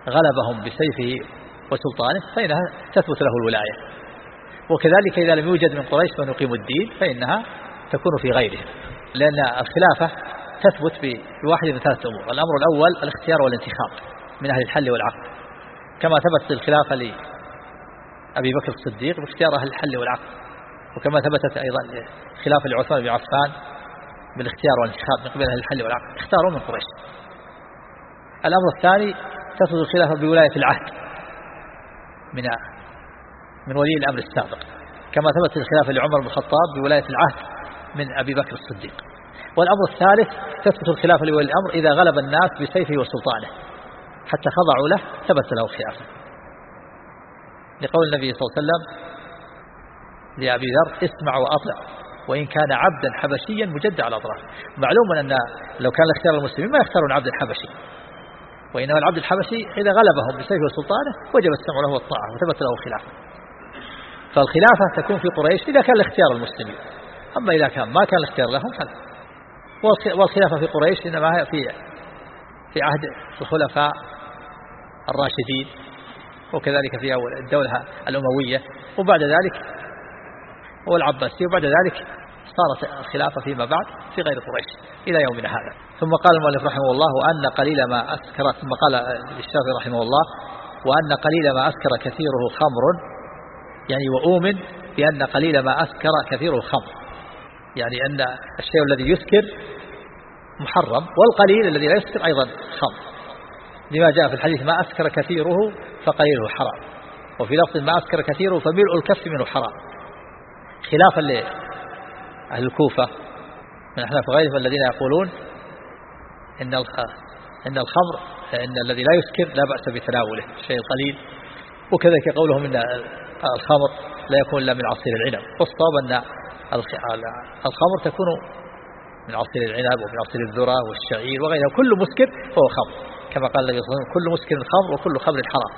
S2: غلبهم بسيفه وسلطانه فإنها تثبت له الولاية. وكذلك إذا لم يوجد من قريش من يقيم الدين فإنها تكون في غيرهم. لأن الخلافة تثبت بواحد من ثلاثة أمور. الأمر الأول الاختيار والانتخاب من أهل الحل والعقد كما ثبتت الخلافة لأبي بكر الصديق باختيار أهل الحل والعقد وكما ثبتت أيضا خلافة لعثمان بن عفان بالاختيار والانتخاب من قبل أهل الحل والعقد اختاروا من قريش. الأمر الثاني تثبت الخلافة بولاية العهد. من من ولي الأمر السابق. كما ثبت الخلافة لعمر بن الخطاب بولاية العهد من أبي بكر الصديق. والأمر الثالث تثبت الخلافة لولي الأمر إذا غلب الناس بسيفه وسلطانه. حتى خضعوا له ثبت له الخلافة لقول النبي صلى الله عليه وسلم لأبي ذر اسمع وأطع وإن كان عبدا حبشيا مجدع الأطراف معلوم أن لو كان الاختيار المسلمين ما يختارون عبد الحبشي وإنما العبد الحبشي إذا غلبهم بسيفه وسلطانه وجب السمع له والطاعة وثبت له الخلافة فالخلافة تكون في قريش إذا كان الاختيار المسلمين. أما إذا كان ما كان الاختيار لهم فلا. والخلافة في قريش إنما هي في في عهد الخلفاء الراشدين وكذلك في أول الدولة الأموية وبعد ذلك والعباسية وبعد ذلك صارت الخلافة فيما بعد في غير قريش إلى يومنا هذا. ثم قال المؤلف رحمه الله وأن قليل ما أسكر ثم قال الشافعي رحمه الله وأن قليل ما أسكر كثيره خمر يعني وأؤمن بأن قليل ما أسكر كثيره خمر. يعني أن الشيء الذي يسكر محرم والقليل الذي لا يسكر أيضا خمر. لما جاء في الحديث ما أسكر كثيره فقليله حرام وفي لفظ ما أسكر كثيره فملء الكف منه حرام. خلافا لأهل الكوفة. من أحناف غيرهم الذين يقولون إن إن الخمر إن الذي لا يسكر لا بأس بتناوله الشيء القليل وكذلك قولهم إن الخمر لا يكون إلا من عصير العنب. والصواب أن الخمر تكون من عصير العنب ومن عصير الذرة والشعير وغيرها. كل مسكر فهو خمر. كما قال النبي صلى الله عليه وسلم كل مسكر خمر وكل خمر حرام.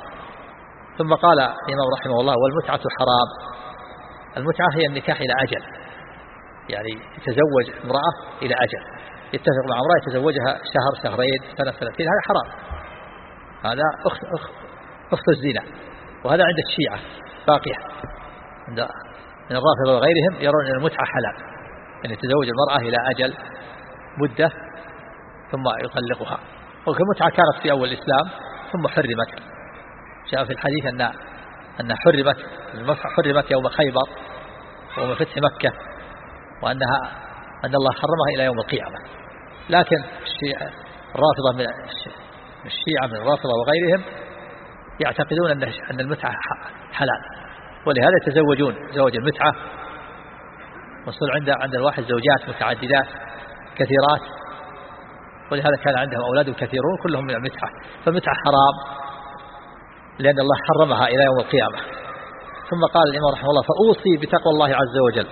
S2: ثم قال الإمام رحمه الله والمتعة حرام. المتعة هي النكاح إلى أجل. يعني يتزوج امرأة إلى أجل. يتفق مع امرأة يتزوجها شهر شهرين سنة سنتين هذا حرام. هذا أخت, أخت, أخت الزنا. وهذا عند الشيعة باقية. عند من الرافضة وغيرهم يرون أن المتعة حلال. أن يتزوج المرأة إلى أجل مدة ثم يطلقها. والمتعة كانت في أول الإسلام ثم حرمت. جاء في الحديث أن أن حرمت حرمت يوم خيبر ويوم فتح مكة. وأنها أن الله حرمها إلى يوم القيامة. لكن الشيعة الرافضة من الشيعة من الرافضة وغيرهم يعتقدون أن أن المتعة حلال. ولهذا يتزوجون زوج المتعة وصل عند عند الواحد زوجات متعددات كثيرات. ولهذا كان عندهم أولاد كثيرون كلهم من المتعة. فالمتعة حرام لأن الله حرمها إلى يوم القيامة. ثم قال الإمام رحمه الله فأوصي بتقوى الله عز وجل.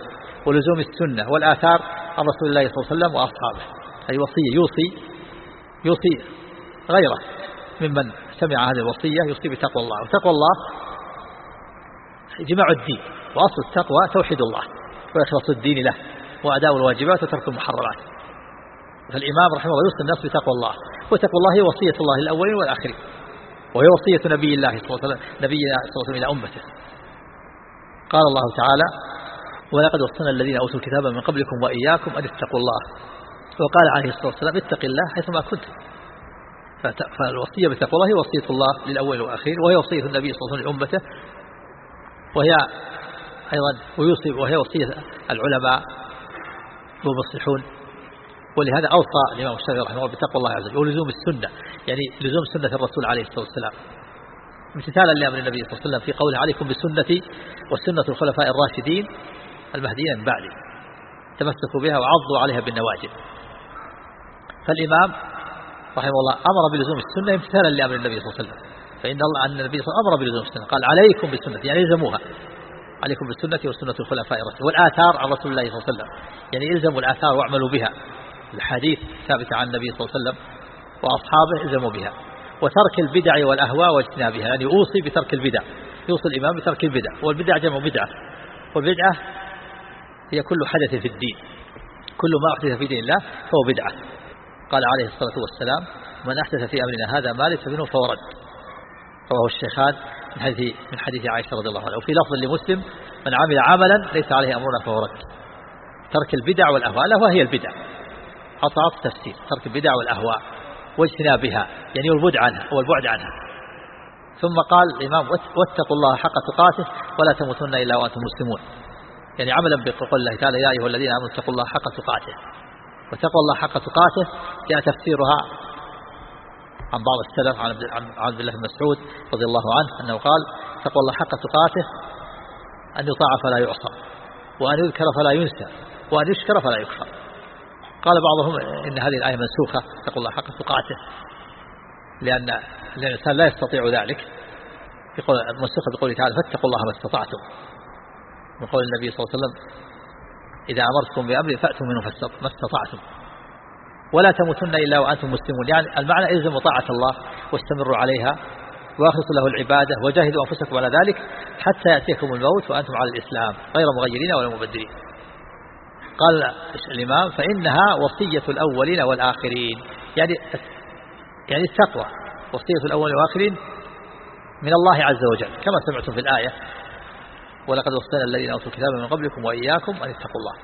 S2: ولزوم السنة والآثار عن رسول الله صلى الله عليه وسلم وأصحابه. أي وصية يوصي يوصي غيره ممن سمع هذه الوصية يوصي بتقوى الله. وتقوى الله جماع الدين وأصل التقوى توحيد الله وإخلاص الدين له وأداء الواجبات وترك المحرمات. فالإمام رحمه الله يوصي الناس بتقوى الله وتقوى الله هي وصية الله الأولين والآخرين. وهي وصية نبي الله صلى الله عليه وسلم صلى الله عليه وسلم إلى أمته. قال الله تعالى ولقد وصلنا الذين أوتوا الكتاب من قبلكم وإياكم أن اتقوا الله. وقال عليه الصلاة والسلام اتق الله حيثما كنت. فالوصية بتقوى الله هي وصية الله للأول والأخير وهي وصية النبي صلى الله عليه وسلم لأمته. وهي أيضا ويوصي وهي وصية العلماء والمصلحون. ولهذا أوصى الإمام الشافعي رحمه الله بتقوى الله عز وجل ولزوم السنة. يعني لزوم سنة الرسول عليه الصلاة والسلام. امتثالا لأمر النبي صلى الله عليه وسلم في قوله عليكم بسنتي وسنة الخلفاء الراشدين. المهديين من بعدي. تمسكوا بها وعضوا عليها بالنواجذ. فالإمام رحمه الله أمر بلزوم السنة امتثالا لأمر النبي صلى الله عليه وسلم. فإن الله أن النبي صلى الله عليه وسلم أمر بلزوم السنة. قال عليكم بالسنة يعني إلزموها. عليكم بالسنة وسنة الخلفاء الراشدين والآثار عن رسول الله صلى الله عليه وسلم. يعني إلزموا الآثار واعملوا بها. الحديث ثابتة عن النبي صلى الله عليه وسلم وأصحابه إلزموا بها. وترك البدع والأهواء واجتنابها يعني أوصي بترك البدع. يوصي الإمام بترك البدع. والبدع جمع بدعة. والبدعة هي كل حدث في الدين. كل ما أحدث في دين الله فهو بدعة. قال عليه الصلاة والسلام من أحدث في أمرنا هذا ما ليس منه فهو رد. رواه الشيخان من حديث من حديث عائشة رضي الله عنها. وفي لفظ لمسلم من عمل عملا ليس عليه أمرنا فهو رد. ترك البدع والأهواء. لا هي البدع. عطاء تفسير ترك البدع والأهواء واجتنابها يعني والبعد عنها والبعد عنها. ثم قال الإمام واتقوا الله حق تقاته ولا تموتن إلا وأنتم مسلمون. يعني عملا بقول الله تعالى يا أيها الذين آمنوا اتقوا الله حق تقاته. وتقوى الله حق تقاته جاء تفسيرها عن بعض السلف عن عبد الله بن مسعود رضي الله عنه أنه قال تقوى الله حق تقاته أن يطاع فلا يعصى وأن يذكر فلا ينسى وأن يشكر فلا يكفر. قال بعضهم إن هذه الآية منسوخة تقول الله حق تقاته. لأن الإنسان لا يستطيع ذلك. يقول منسوخة بقوله تعالى فاتقوا الله ما استطعتم. وقول النبي صلى الله عليه وسلم إذا أمرتكم بأمر فأتوا منه ما استطعتم. ولا تموتن إلا وأنتم مسلمون. يعني المعنى إلزموا طاعة الله واستمروا عليها واخلصوا له العبادة وجاهدوا أنفسكم على ذلك حتى يأتيكم الموت وأنتم على الإسلام غير مغيرين ولا مبدلين. قال الإمام فإنها وصية الأولين والآخرين. يعني يعني التقوى وصية الأولين والآخرين من الله عز وجل. كما سمعتم في الآية ولقد وصينا الذين أوتوا الكتاب من قبلكم وإياكم أن اتقوا الله.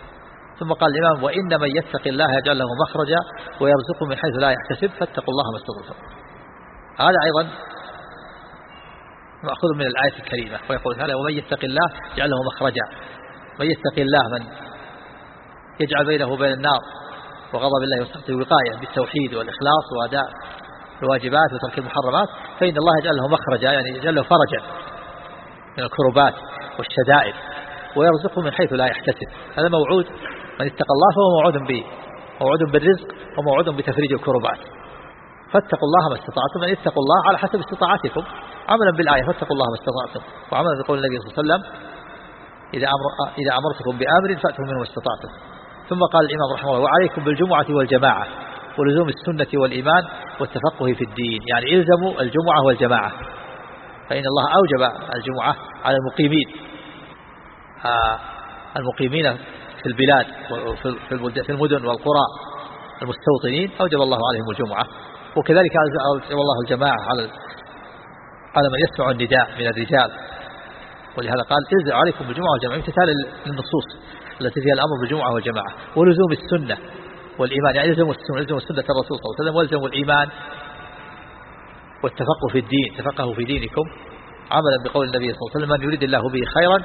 S2: ثم قال الإمام وإن من يتق الله يجعل له مخرجا ويرزقه من حيث لا يحتسب فاتقوا الله ما استطعتم. هذا أيضا مأخوذ من الآية الكريمة ويقول تعالى ومن يتق الله يجعل له مخرجا. من يتق الله من يجعل بينه وبين النار وغضب الله وسخطه وقاية بالتوحيد والإخلاص وأداء الواجبات وترك المحرمات فإن الله يجعل له مخرجا يعني يجعل له فرجا. من الكربات والشدائد ويرزقه من حيث لا يحتسب. هذا موعود من اتقى الله فهو موعود به موعود بالرزق وموعود بتفريج الكربات فاتقوا الله ما استطعتم أن اتقوا الله على حسب استطاعتكم. عملا بالآية فاتقوا الله ما استطعتم. وعملا بقول النبي صلى الله عليه وسلم إذا, أمر إذا أمرتكم بأمر فأتوا منه ما استطعتم. ثم قال الإمام رحمه الله وعليكم بالجمعة والجماعة ولزوم السنة والإيمان والتفقه في الدين. يعني إلزموا الجمعة والجماعة. فإن الله أوجب الجمعة على المقيمين. آه، المقيمين في البلاد في المدن والقرى المستوطنين أوجب الله عليهم الجمعة. وكذلك أوجب الله الجماعة على على من يسمع النداء من الرجال. ولهذا قال إذ عليكم بالجمعة والجماعة امتثال للنصوص التي فيها الأمر بالجمعة والجماعة. ولزوم السنة والإيمان. يعني يلزم السنة يلزم السنة الرسول صلى الله عليه وسلم والزم الإيمان والتفقه في الدين تفقهوا في دينكم. عملا بقول النبي صلى الله عليه وسلم من يريد الله به خيرا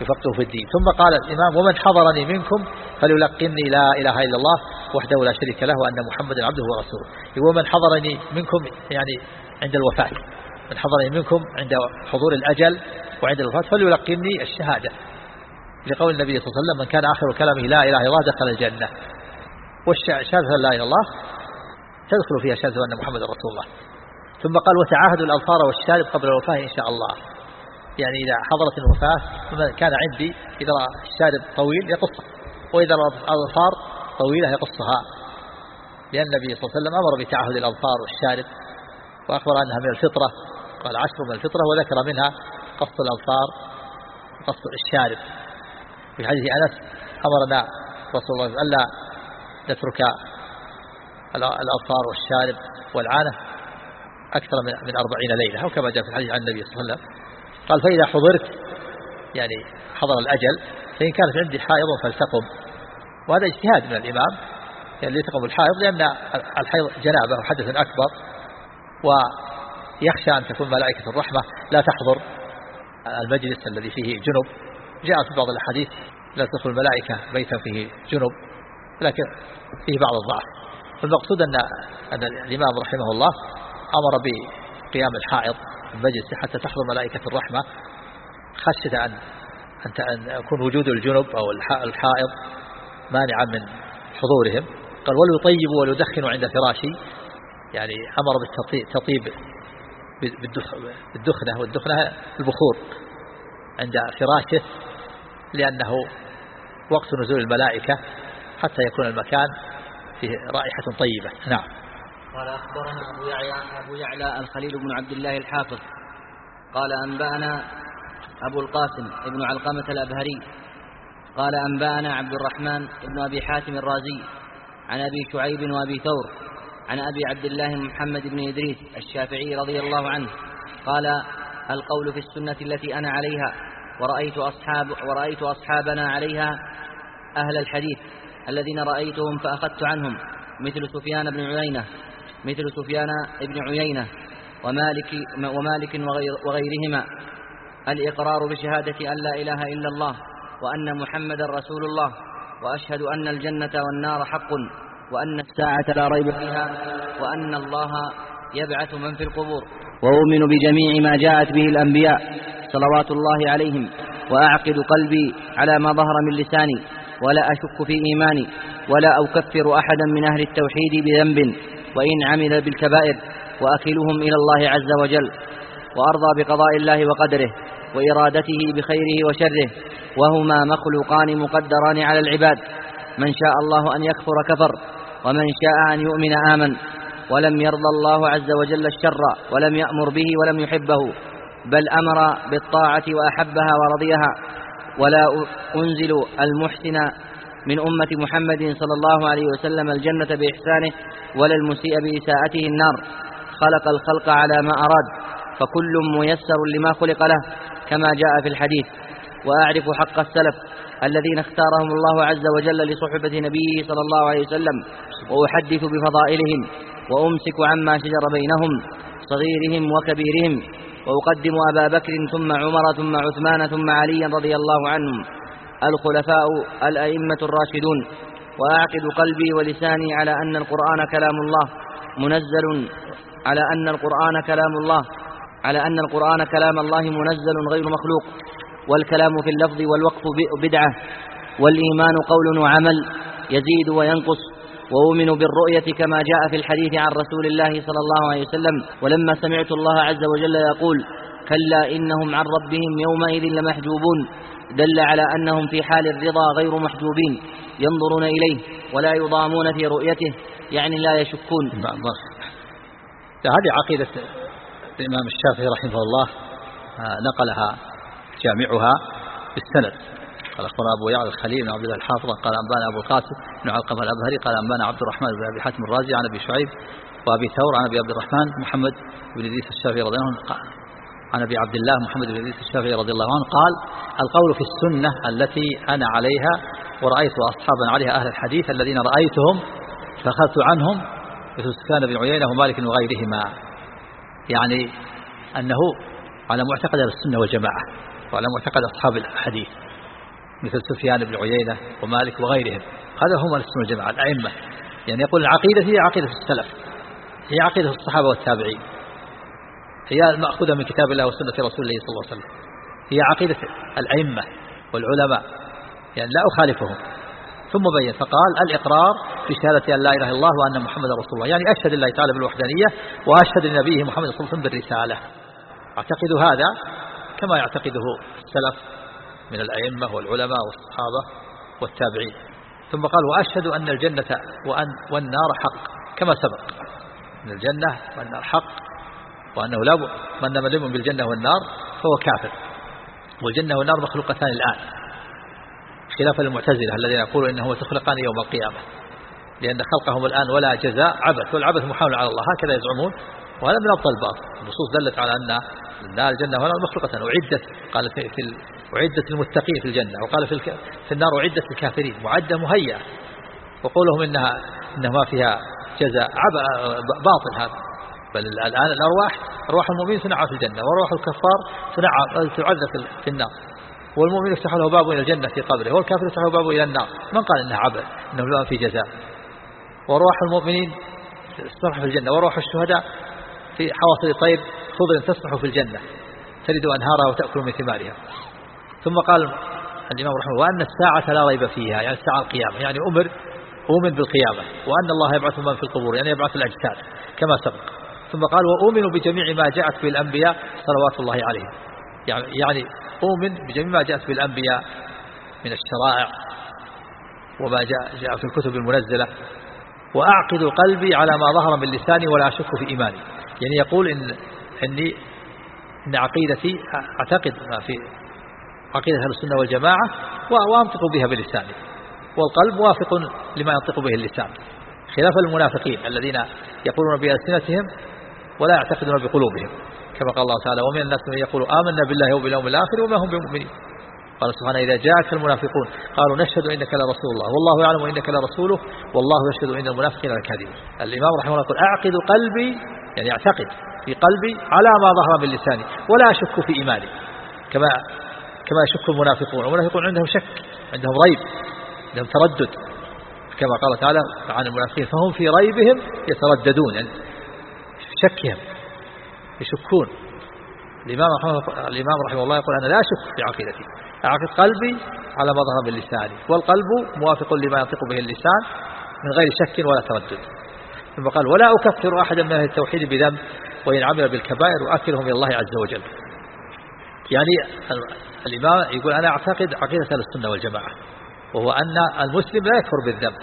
S2: يفقه في الدين. ثم قال الإمام ومن حضرني منكم فليلقني لا إله إلا الله وحده لا شريك له وأن محمدا عبده ورسوله. ومن حضرني منكم يعني عند الوفاة من حضرني منكم عند حضور الأجل وعند الوفاة فليلقني الشهادة. لقول النبي صلى الله عليه وسلم من كان آخر كلامه لا إله إلا الله دخل الجنة. والشهادة لا إله إلا الله تدخل فيها شهادة أن محمد رسول الله. ثم قال وتعاهدوا الأظفار والشارب قبل الوفاة إن شاء الله. يعني إذا حضرت الوفاة كان عندي إذا رأى الشارب طويل يقصه وإذا رأى الأظفار طويلة يقصها. لأن النبي صلى الله عليه وسلم أمر بتعهد الأظفار والشارب وأخبر أنها من الفطرة قال عشر من الفطرة وذكر منها قص الأظفار وقص الشارب. في حديث أنس أمرنا رسول الله ألا نترك الأظفار والشارب والعانة أكثر من أربعين ليلة أو كما جاء في الحديث عن النبي صلى الله عليه وسلم. قال فإذا حضرت يعني حضر الأجل فإن كانت عندي حائض فلتقم. وهذا اجتهاد من الإمام يعني لتقم الحائض لأن الحيض جنابة وحدث أكبر ويخشى أن تكون ملائكة الرحمة لا تحضر المجلس الذي فيه جنب. جاء في بعض الأحاديث لا تدخل الملائكة بيتا فيه جنب. لكن فيه بعض الضعف. المقصود أن أن الإمام رحمه الله أمر بقيام الحائض. المجلس حتى تحضر ملائكة الرحمة. خشية أن أن يكون وجود الجنب أو الحائض مانعا من حضورهم. قال وليطيبوا وليدخنوا عند فراشي. يعني أمر بالتطيب بالدخنة والدخنة البخور عند فراشه لأنه وقت نزول الملائكة حتى يكون المكان فيه رائحة طيبة. نعم.
S1: قال أخبرنا أبو يعلى, أبو يعلى الخليل بن عبد الله الحافظ. قال أنبأنا أبو القاسم ابن علقمة الأبهري. قال أنبأنا عبد الرحمن بن أبي حاتم الرازي عن أبي شعيب وأبي ثور عن أبي عبد الله محمد بن إدريس الشافعي رضي الله عنه. قال القول في السنة التي أنا عليها ورأيت, أصحاب ورأيت أصحابنا عليها أهل الحديث الذين رأيتهم فأخذت عنهم مثل سفيان بن عيينة مثل سفيان بن عيينة ومالك, ومالك وغير وغيرهما. الإقرار بشهادة أن لا إله إلا الله وأن محمد رسول الله وأشهد أن الجنة والنار حق وأن الساعة لا ريب فيها وأن الله يبعث من في القبور. وأؤمن بجميع ما جاءت به الأنبياء صلوات الله عليهم وأعقد قلبي على ما ظهر من لساني ولا أشك في إيماني ولا أكفر أحدا من أهل التوحيد بذنب وإن عمل بالكبائر وأكلهم إلى الله عز وجل وأرضى بقضاء الله وقدره وإرادته بخيره وشره وهما مخلوقان مقدران على العباد من شاء الله أن يكفر كفر ومن شاء أن يؤمن آمن ولم يرضى الله عز وجل الشر ولم يأمر به ولم يحبه بل أمر بالطاعة وأحبها ورضيها ولا أنزل المحسن من أمة محمد صلى الله عليه وسلم الجنة بإحسانه ولا المسيء بإساءته النار. خلق الخلق على ما أراد فكل ميسر لما خلق له كما جاء في الحديث. وأعرف حق السلف الذين اختارهم الله عز وجل لصحبة نبيه صلى الله عليه وسلم وأحدث بفضائلهم وأمسك عما شجر بينهم صغيرهم وكبيرهم وأقدم أبا بكر ثم عمر ثم عثمان ثم عليا رضي الله عنهم. الخلفاء الأئمة الراشدون وأعقد قلبي ولساني على أن القرآن كلام الله منزل على أن القرآن كلام الله على أن القرآن كلام الله منزل غير مخلوق والكلام في اللفظ والوقف بدعة والإيمان قول وعمل يزيد وينقص وأؤمن بالرؤية كما جاء في الحديث عن رسول الله صلى الله عليه وسلم ولما سمعت الله عز وجل يقول كلا إنهم عن ربهم يومئذ لمحجوبون دل على أنهم في حال الرضا غير محجوبين ينظرون إليه ولا يضامون في رؤيته يعني لا يشكون.
S2: هذه عقيدة الإمام الشافعي رحمه الله آه، نقلها جامعها بالسند. قال أخبرنا أبو يعلى الخليل بن عبد الله الحافظ قال أنبانا أبو القاسم بن علقمة الأبهري قال أنبانا عبد الرحمن بن أبي حاتم الرازي عن أبي شعيب وأبي ثور عن أبي عبد الرحمن محمد بن إدريس الشافعي رضي الله عنه عن أبي عبد الله محمد بن إدريس الشافعي رضي الله عنه قال القول في السنة التي أنا عليها ورأيت أصحابا عليها أهل الحديث الذين رأيتهم فأخذت عنهم مثل سفيان بن عيينة ومالك وغيرهما. يعني أنه على معتقد السنة والجماعة وعلى معتقد أصحاب الحديث مثل سفيان بن عيينة ومالك وغيرهم. هذا هم السنة والجماعة الأئمة. يعني يقول العقيدة هي عقيدة السلف هي عقيدة الصحابة والتابعين. هي المأخوذة من كتاب الله وسنة رسول الله صلى الله عليه وسلم. هي عقيدة الأئمة والعلماء. يعني لا أخالفهم. ثم بين فقال الإقرار في شهادة أن لا إله إلا الله وأن محمد رسول الله. يعني أشهد الله تعالى بالوحدانية وأشهد لنبيه محمد صلى الله عليه وسلم بالرسالة. أعتقد هذا كما يعتقده السلف من الأئمة والعلماء والصحابة والتابعين. ثم قال وأشهد أن الجنة وأن والنار حق كما سبق. أن الجنة والنار حق وأنه لا من ملم بالجنة والنار فهو كافر. والجنة والنار مخلوقتان الآن. خلاف المعتزلة الذين يقولون إنهما تخلقان يوم القيامة. لأن خلقهم الآن ولا جزاء عبث. والعبث محاول على الله. هكذا يزعمون. وهذا من أبطل الباطل النصوص دلت على أن النار الجنة والنار مخلوقتان. أعدت قال في, في أعدت المتقين في الجنة. وقال في, في النار أعدت للكافرين معدة مهيئة. وقولهم إنها إنها ما فيها جزاء. باطل هذا. بل الآن الأرواح أرواح المؤمنين تنعى في الجنة وأرواح الكفار تنعى تعذب في النار. والمؤمن يفتح له باب إلى الجنة في قبره والكافر يفتح له باب إلى النار. من قال إنها عبث؟ إنه لا في جزاء. وأرواح المؤمنين تسبح في الجنة وأرواح الشهداء في حواصل طير خضر تسبح في الجنة. تلد أنهارها وتأكل من ثمارها. ثم قال الإمام رحمه الله وأن الساعة لا ريب فيها يعني الساعة القيامة يعني أمر أؤمن بالقيامة. وأن الله يبعث من في القبور يعني يبعث الأجساد كما سبق. ثم قال وأؤمن بجميع ما جاءت به الأنبياء صلوات الله عليهم. يعني, يعني أؤمن بجميع ما جاءت به الأنبياء من الشرائع وما جاء, جاء في الكتب المنزلة. وأعقد قلبي على ما ظهر من لساني ولا أشك في إيماني. يعني يقول إن, إني إن عقيدتي أعتقد ما في عقيدة أهل السنة والجماعة وأنطق بها بلساني. والقلب موافق لما ينطق به اللسان. خلاف المنافقين الذين يقولون بألسنتهم ولا يعتقدون بقلوبهم كما قال الله تعالى ومن الناس من يقول آمنا بالله وباليوم الآخر وما هم بمؤمنين. قال سبحانه إذا جاءك المنافقون قالوا نشهد إنك لرسول الله والله يعلم إنك لرسوله والله يشهد إن المنافقين لكاذبون الإمام رحمه الله يقول أعقد قلبي يعني أعتقد في قلبي على ما ظهر من لساني ولا أشك في إيماني. كما كما يشك المنافقون والمنافقون عندهم شك عندهم ريب عندهم تردد. كما قال تعالى عن المنافقين فهم في ريبهم يترددون. يعني شكهم يشكون. الإمام رحمه, الإمام رحمه الله يقول أنا لا أشك في عقيدتي. أعقد قلبي على ما ظهر من لساني والقلب موافق لما ينطق به اللسان من غير شك ولا تردد. ثم قال ولا أكفر أحدا من أهل التوحيد بذنب وإن عمل بالكبائر وأكله من الله عز وجل. يعني الإمام يقول أنا أعتقد عقيدة السنة والجماعة وهو أن المسلم لا يكفر بالذنب.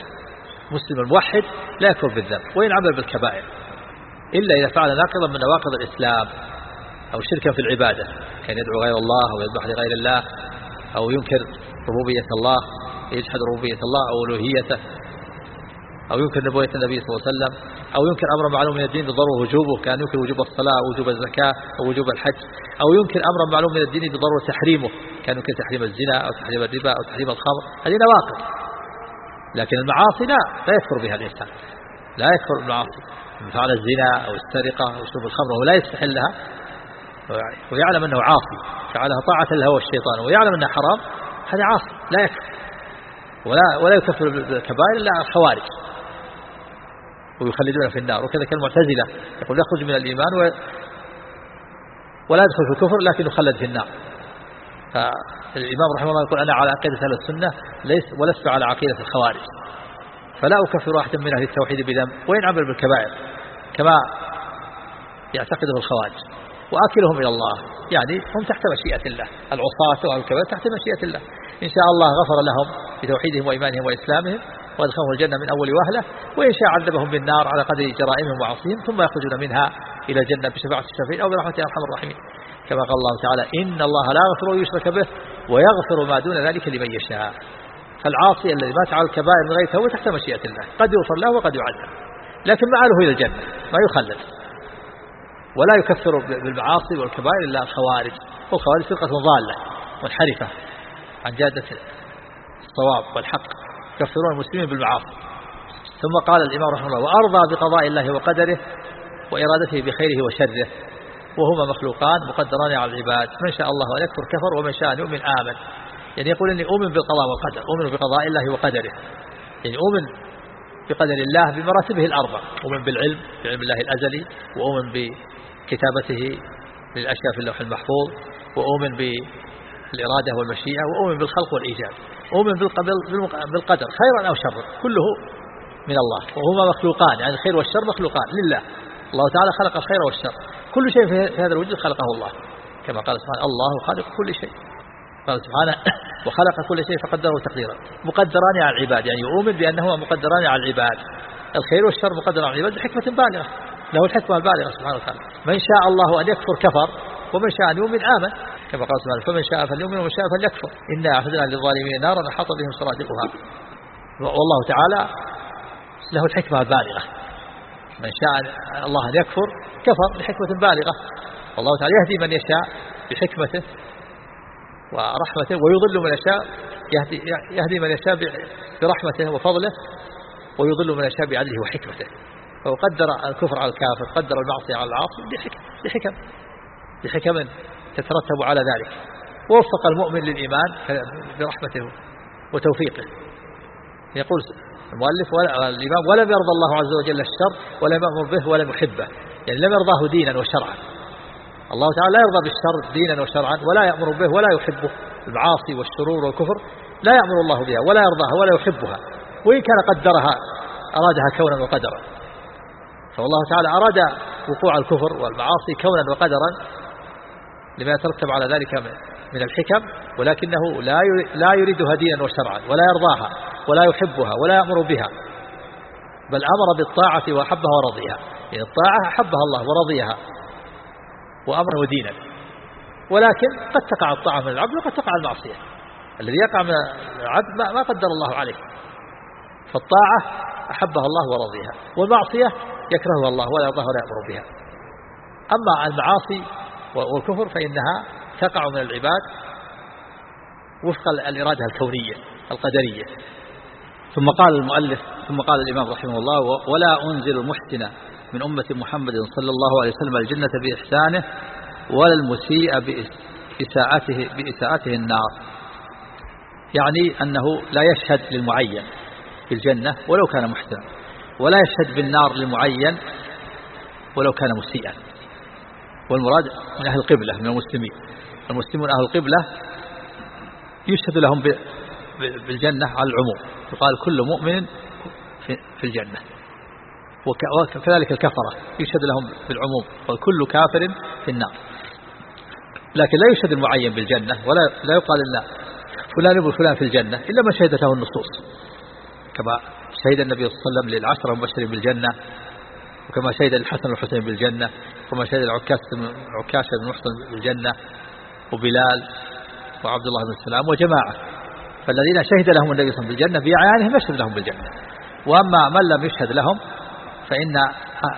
S2: مسلم الموحد لا يكفر بالذنب وإن عمل بالكبائر. إلا إذا فعل ناقضا من نواقض الإسلام أو شركا في العبادة كان يدعو غير الله أو يذبح لغير الله أو ينكر ربوبية الله يجحد ربوبية الله أو ألوهيته أو ينكر نبوية النبي صلى الله عليه وسلم أو ينكر أمرا معلوم من الدين بضروره وجوبه كان ينكر وجوب الصلاة أو وجوب الزكاة أو وجوب الحج أو ينكر أمرا معلوم من الدين بضرورة تحريمه كان ينكر تحريم الزنا أو تحريم الربا أو تحريم الخمر هذه نواقض. لكن المعاصي لا لا يكفر بها الإنسان لا يكفر المعاصي. من فعل الزنا أو السرقة أو شرب الخمر وهو لا يستحلها ويعلم أنه عاصي فعلها طاعة الهوى والشيطان ويعلم أنها حرام هذا عاصي لا يكفر ولا ولا يكفر بالكبائر إلا الخوارج. ويخلدون في النار وكذا كالمعتزلة يقول يخرج من الإيمان و ولا يدخل في الكفر لكن يخلد في النار. فالإمام رحمه الله يقول أنا على عقيدة أهل السنة ليس ولست على عقيدة الخوارج. فلا أكفر أحدا من أهل التوحيد بذنب. وإن عمل بالكبائر. كما يعتقده الخوارج. وآكلهم إلى الله. يعني هم تحت مشيئة الله. العصاة والكبائر تحت مشيئة الله. إن شاء الله غفر لهم بتوحيدهم وإيمانهم وإسلامهم وأدخلهم الجنة من أول وهلة. وإن شاء عذبهم بالنار على قدر جرائمهم وعصيهم ثم يخرجون منها إلى الجنة بشفاعة الشافعين أو برحمة أرحم الراحمين. كما قال الله تعالى إن الله لا يغفر ويشرك به ويغفر ما دون ذلك لمن يشاء. فالعاصي الذي مات على الكبائر من غير توبة تحت مشيئة الله. قد يغفر له وقد يعذب. لكن معاله إلى الجنة ما يخلد. ولا يكفر بالمعاصي والكبائر إلا الخوارج. والخوارج فرقة ضالة منحرفة عن جادة الصواب والحق. يكفرون المسلمين بالمعاصي. ثم قال الإمام رحمه الله وأرضى بقضاء الله وقدره وإرادته بخيره وشره وهما مخلوقان مقدران على العباد. من شاء الله أن يكفر كفر ومن شاء أن يؤمن آمن. يعني يقول إني أؤمن بالقضاء والقدر أؤمن بقضاء الله وقدره. يعني أؤمن بقدر الله بمراتبه الأربع. أؤمن بالعلم بعلم الله الأزلي وأؤمن بكتابته للأشياء في اللوح المحفوظ وأؤمن بالإرادة والمشيئة وأؤمن بالخلق والإيجاد أؤمن بالقدر خيرا أو شرا كله من الله. وهما مخلوقان يعني الخير والشر مخلوقان لله. الله تعالى خلق الخير والشر. كل شيء في هذا الوجود خلقه الله. كما قال سبحانه الله خالق كل شيء. قال سبحانه وخلق كل شيء فقدره تقديرا. مقدران على العباد يعني يؤمن بأنهما مقدران على العباد. الخير والشر مقدر على العباد بحكمة بالغة. له الحكمة البالغة سبحانه وتعالى. من شاء الله أن يكفر كفر ومن شاء أن يؤمن آمن. كما قال سبحانه فمن شاء فليؤمن ومن شاء فليكفر. إنا أعتدنا للظالمين نارا أحاط بهم سرادقها والله تعالى له الحكمة البالغة. من شاء الله أن يكفر كفر بحكمة بالغة. والله تعالى يهدي من يشاء بحكمته. ورحمته ويضل من يشاء يهدي, يهدي من يشاء برحمته وفضله ويضل من يشاء بعدله وحكمته. فهو قدر الكفر على الكافر قدر المعصية على العاصي بحكم بحكم بحكم تترتب على ذلك. ووفق المؤمن للإيمان برحمته وتوفيقه. يقول المؤلف ولا الإمام ولم يرضى الله عز وجل الشر ولم يأمر به ولم يحبه. يعني لم يرضاه دينا وشرعا. الله تعالى لا يرضى بالشر دينا وشرعا ولا يأمر به ولا يحبه المعاصي والشرور والكفر لا يأمر الله بها ولا يرضاها ولا يحبها. وإن كان قدرها أرادها كونا وقدرا. فالله تعالى أراد وقوع الكفر والمعاصي كونا وقدرا لما يترتب على ذلك من الحكم ولكنه لا لا يريدها دينا وشرعا ولا يرضاها ولا يحبها ولا يأمر بها. بل أمر بالطاعة وأحبها ورضيها. يعني الطاعة أحبها الله ورضيها. وأمره دينا ولكن قد تقع الطاعة من العبد وقد تقع المعصية. الذي يقع من العبد ما قدر الله عليه. فالطاعة أحبها الله ورضيها. والمعصية يكرهها الله ولا يرضاها ولا يأمر بها. أما المعاصي والكفر فإنها تقع من العباد وفق الإرادة الكونية القدرية.
S1: ثم قال المؤلف ثم قال الإمام رحمه الله ولا أنزل المحسن من أمة محمد صلى الله عليه وسلم الجنة بإحسانه ولا المسيء بإساءته, بإساءته النار. يعني أنه لا يشهد للمعين بالجنة ولو كان محسنا ولا يشهد بالنار للمعين ولو كان مسيئا. والمراد من أهل القبلة من المسلمين. المسلمون أهل القبلة يشهد لهم بالجنة على العموم. يقال كل مؤمن في الجنة. وكذلك الكفرة يشهد لهم بالعموم وكل كافر في النار. لكن لا يشهد المعين بالجنة ولا لا يقال إلا فلان ابن فلان في الجنة إلا ما شهدت له النصوص. كما شهد النبي صلى الله عليه وسلم للعشرة المبشرين بالجنة وكما شهد الحسن والحسين بالجنة وكما شهد العكاش عكاش بن محسن بالجنة وبلال وعبد الله بن السلام وجماعة. فالذين شهد لهم النبي صلى الله عليه وسلم بالجنة بأعيانهم يشهد لهم بالجنة. وأما من لم يشهد لهم فإن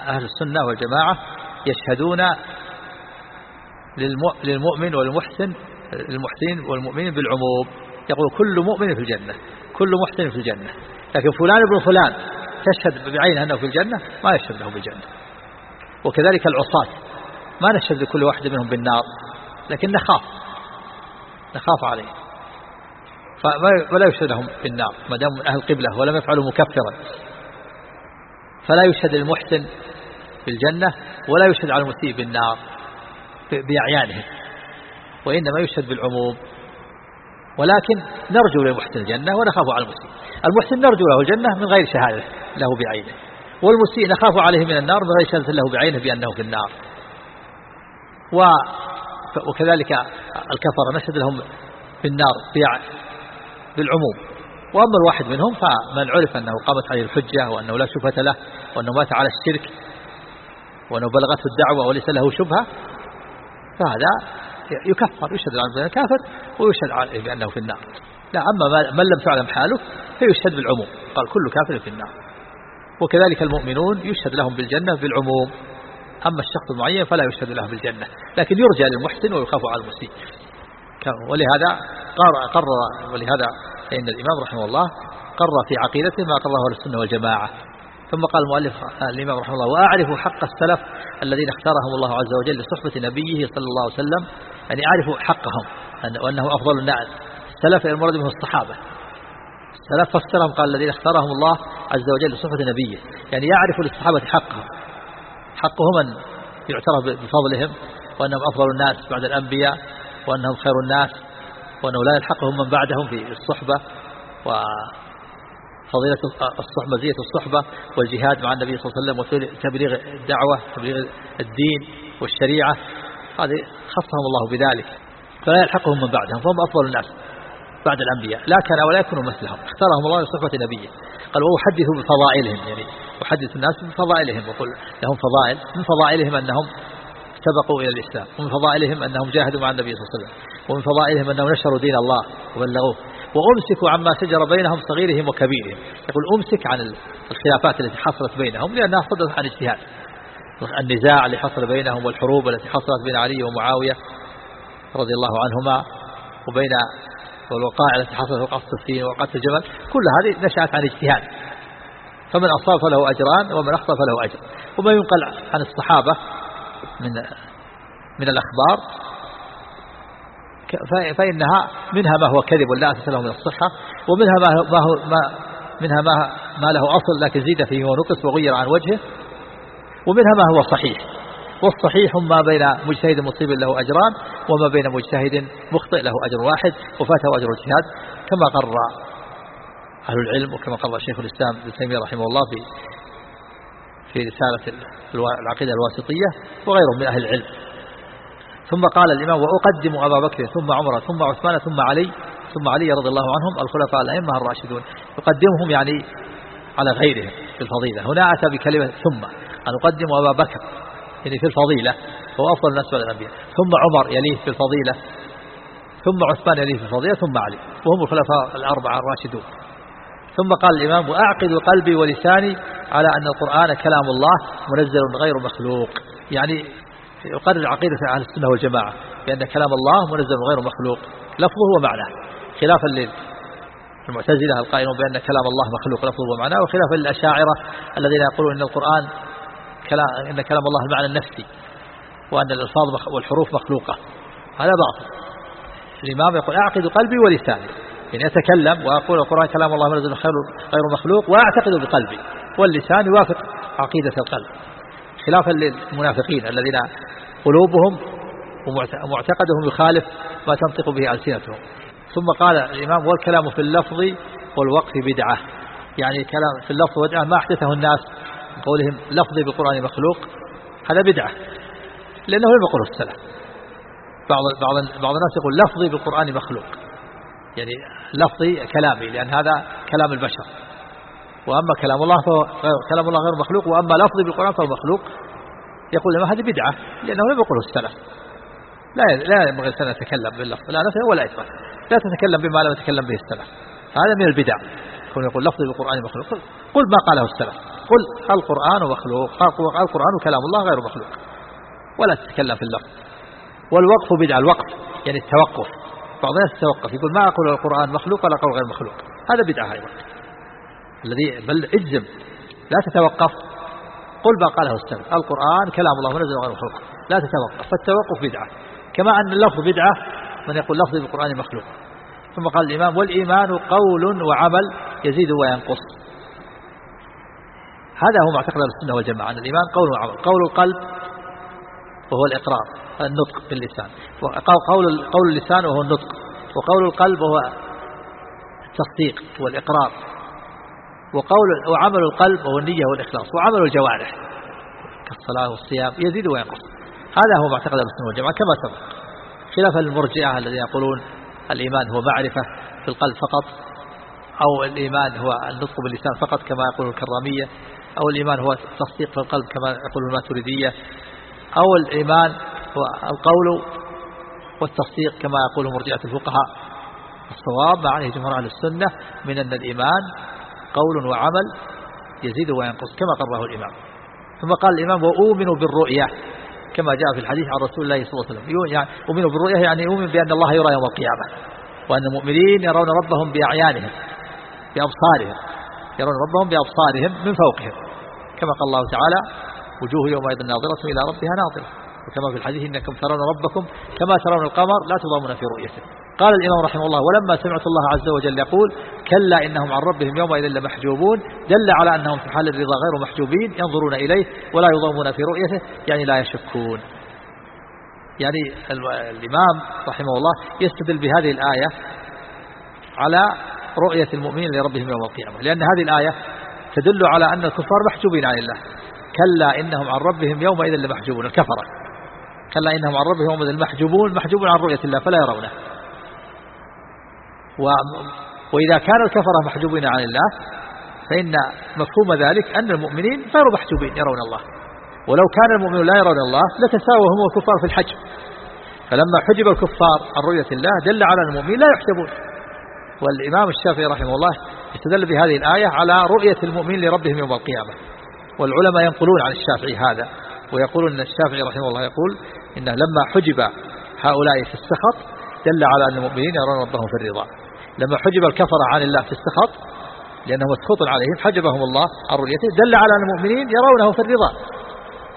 S1: أهل السنة والجماعة يشهدون للمؤمن والمحسن المحسن والمؤمنين بالعموم. يقول كل مؤمن في الجنة كل محسن في الجنة. لكن فلان ابن فلان تشهد بعينه أنه في الجنة ما يشهد له بالجنة وكذلك العصاة ما نشهد لكل واحد منهم بالنار لكن نخاف. نخاف عليه. فلا يشهد لهم بالنار ما دام أهل قبلة ولم يفعلوا مكفرا فلا يشهد المحسن بالجنة ولا يشهد على المسيء بالنار بأعيانهم وإنما يشهد بالعموم.
S2: ولكن نرجو للمحسن الجنة ونخاف على المسيء. المحسن نرجو له الجنة من غير شهادة له بعينه والمسيء نخاف عليه من النار من غير شهادة له بعينه بأنه في النار. وكذلك الكفر نشهد لهم بالنار بالعموم. وأما الواحد منهم فمن عرف أنه قامت عليه الحجة وأنه لا شبهة له وأنه مات على الشرك وأنه بلغته الدعوة وليس له شبهة فهذا يكفر يشهد عنه بأنه كافر ويشهد بأنه في النار. لا أما من لم تعلم حاله فيشهد بالعموم. قال كل كافر في النار. وكذلك المؤمنون يشهد لهم بالجنة بالعموم. أما الشخص المعين فلا يشهد له بالجنة لكن يرجى للمحسن ويخاف على المسيء. ولهذا قرر ولهذا فإن الإمام رحمه الله قرر في عقيدته ما قرره السنة والجماعة. ثم قال المؤلف الإمام رحمه الله وأعرف حق السلف الذين اختارهم الله عز وجل لصحبة نبيه صلى الله عليه وسلم. يعني أعرف حقهم وأنه أفضل الناس. السلف المراد منه الصحابة. السلف فسرهم قال الذين اختارهم الله عز وجل لصحبة نبيه. يعني يعرف للصحابة حقهم. حقهم أن يعترف بفضلهم وأنهم أفضل الناس بعد الأنبياء وأنهم خير الناس وأنه لا يلحقهم من بعدهم في الصحبة وفضيلة الصحبة الصحبة والجهاد مع النبي صلى الله عليه وسلم وتبليغ الدعوة تبليغ الدين والشريعة. هذه خصهم الله بذلك. فلا يلحقهم من بعدهم فهم أفضل الناس بعد الأنبياء. لا كان ولا يكونوا مثلهم. اختارهم الله لصحبة نبيه قال وأحدث بفضائلهم. يعني أحدث الناس بفضائلهم. وقل لهم فضائل. من فضائلهم أنهم سبقوا إلى الإسلام. ومن فضائلهم أنهم جاهدوا مع النبي صلى الله عليه وسلم. ومن فضائلهم أنهم نشروا دين الله وبلغوه. وأمسكوا عما شجر بينهم صغيرهم وكبيرهم. يقول أمسك عن الخلافات التي حصلت بينهم لأنها صدرت عن اجتهاد. النزاع اللي حصل بينهم والحروب التي حصلت بين علي ومعاوية رضي الله عنهما وبين والوقائع التي حصلت وقعت الصفين وقعت الجبل كل هذه نشأت عن اجتهاد. فمن أصاب فله أجران ومن أخطأ فله أجر. وما ينقل عن الصحابة من من الأخبار فإنها منها ما هو كذب لا أساس له من الصحة ومنها ما هو, ما منها ما, ما له أصل لكن زيد فيه ونقص وغير عن وجهه ومنها ما هو صحيح. والصحيح ما بين مجتهد مصيب له أجران وما بين مجتهد مخطئ له أجر واحد وفاته أجر الاجتهاد كما قرر أهل العلم وكما قرر شيخ الإسلام ابن تيمية رحمه الله في في رسالة العقيدة الواسطية وغيرهم من أهل العلم. ثم قال الإمام وأقدم أبا بكر ثم عمر ثم عثمان ثم علي ثم علي رضي الله عنهم الخلفاء الأئمة الراشدون. يقدمهم يعني على غيرهم في الفضيلة. هنا أتى بكلمة ثم. أن أقدم أبا بكر يعني في الفضيلة هو أفضل الناس بعد الأنبياء. ثم عمر يليه في الفضيلة ثم عثمان يليه في الفضيلة ثم علي. وهم الخلفاء الأربعة الراشدون. ثم قال الإمام وأعقد قلبي ولساني على أن القرآن كلام الله منزل غير مخلوق. يعني يقرر عقيدة أهل السنة والجماعة بأن كلام الله منزل غير مخلوق لفظه ومعناه خلافا للمعتزلة القائلون بأن كلام الله مخلوق لفظه ومعناه وخلافا للأشاعرة الذين يقولون أن القرآن كلام إن كلام الله المعنى النفسي وأن الألفاظ والحروف مخلوقة. هذا باطل. الإمام يقول أعقد قلبي ولساني. يعني أتكلم وأقول القرآن كلام الله منزل غير مخلوق وأعتقد بقلبي واللسان يوافق عقيدة القلب. خلافا للمنافقين الذين قلوبهم ومعتقدهم يخالف ما تنطق به ألسنتهم. ثم قال الإمام والكلام في اللفظ والوقف بدعة. يعني كلام في اللفظ بدعة ما أحدثه الناس من قولهم لفظي بالقرآن مخلوق هذا بدعة. لأنه لم يقوله السلف. بعض بعض بعض الناس يقول لفظي بالقرآن مخلوق. يعني لفظي كلامي لأن هذا كلام البشر. وأما كلام الله فهو كلام الله غير مخلوق وأما لفظي بالقرآن فهو مخلوق. يقول لما هذه بدعة لأنه لم يقوله السلف. لا لا ينبغي الإنسان يتكلم باللفظ لا نفسه ولا إثبات. لا تتكلم بما لم يتكلم به السلف. هذا من البدع. يكون يقول لفظي بالقرآن مخلوق. قل ما قاله السلف. قل القرآن مخلوق. القرآن كلام الله غير مخلوق. ولا تتكلم في اللفظ. والوقف بدعة الوقف يعني التوقف. بعض الناس يتوقف يقول ما أقول القرآن مخلوق ولا قول غير مخلوق. هذا بدعة أيضا. الذي بل اجزم لا تتوقف. قل ما قاله السلف القرآن كلام الله منزل غير مخلوق لا تتوقف فالتوقف بدعة. كما أن اللفظ بدعة من يقول لفظ بالقرآن مخلوق. ثم قال الإمام والإيمان قول وعمل يزيد وينقص. هذا هو معتقد السنة والجماعة أن الإيمان قول وعمل. قول القلب وهو الإقرار النطق باللسان. وقول قول اللسان وهو النطق. وقول القلب هو التصديق والإقرار. وقول وعمل القلب هو النية والإخلاص وعمل الجوارح كالصلاة والصيام يزيد وينقص. هذا هو معتقد السنة والجماعة كما سبق. خلافا للمرجئة الذين يقولون الإيمان هو معرفة في القلب فقط أو الإيمان هو النطق باللسان فقط كما يقول الكرامية أو الإيمان هو التصديق في القلب كما يقول الماتريدية أو الإيمان هو القول والتصديق كما يقول مرجئة الفقهاء. الصواب مع عليه جمهور أهل السنة من أن الإيمان قول وعمل يزيد وينقص كما قرره الإمام. ثم قال الإمام وأؤمن بالرؤية كما جاء في الحديث عن رسول الله صلى الله عليه وسلم. يعني أؤمن بالرؤية يعني أؤمن بأن الله يرى يوم القيامة وأن المؤمنين يرون ربهم بأعيانهم بأبصارهم يرون ربهم بأبصارهم من فوقهم. كما قال الله تعالى وجوه يومئذ ناظرة إلى ربها ناظرة. وكما في الحديث إنكم ترون ربكم كما ترون القمر لا تضامون في رؤيته. قال الإمام رحمه الله ولما سمعت الله عز وجل يقول كلا إنهم عن ربهم يومئذ لمحجوبون دل على أنهم في حال الرضا غير محجوبين ينظرون إليه ولا يضامون في رؤيته يعني لا يشكون. يعني الإمام رحمه الله يستدل بهذه الآية على رؤية المؤمنين لربهم يوم القيامة لأن هذه الآية تدل على أن الكفار محجوبين عن الله. كلا إنهم عن ربهم يومئذ لمحجوبون الكفرة كلا إنهم عن ربهم يومئذ محجوبون محجوبون عن رؤية الله فلا يرونه. وإذا كان الكفرة محجوبين عن الله فإن مفهوم ذلك أن المؤمنين غير محجوبين يرون الله. ولو كان المؤمنون لا يرون الله لتساووا هم والكفار في الحجب فلما حجب الكفار عن رؤية الله دل على المؤمنين لا يحجبون. والإمام الشافعي رحمه الله استدل بهذه الآية على رؤية المؤمنين لربهم يوم القيامة. والعلماء ينقلون عن الشافعي هذا ويقولون أن الشافعي رحمه الله يقول إنه لما حجب هؤلاء في السخط دل على أن المؤمنين يرون ربهم في الرضا. لما حجب الكفر عن الله في السخط لأنه مسخوط عليهم حجبهم الله عن رؤيته دل على أن المؤمنين يرونه في الرضا.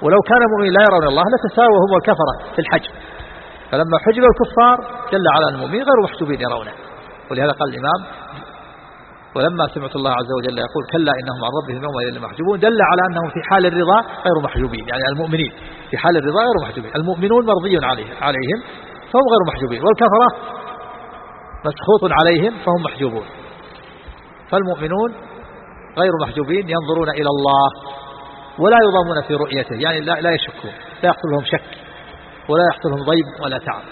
S2: ولو كان المؤمنين لا يرون الله لتساووا هم والكفرة في الحجب. فلما حجب الكفار دل على أن المؤمنين غير محجوبين يرونه. ولهذا قال الإمام ولما سمعت الله عز وجل يقول كلا إنهم عن ربهم يومئذ لمحجوبون دل على أنهم في حال الرضا غير محجوبين. يعني المؤمنين في حال الرضا غير محجوبين. المؤمنون مرضي عليهم عليهم فهم غير محجوبين. والكفرة مسخوط عليهم فهم محجوبون. فالمؤمنون غير محجوبين ينظرون إلى الله ولا يضامون في رؤيته يعني لا, لا يشكون لا يحصل لهم شك ولا يحصل لهم ضيب ولا تعب.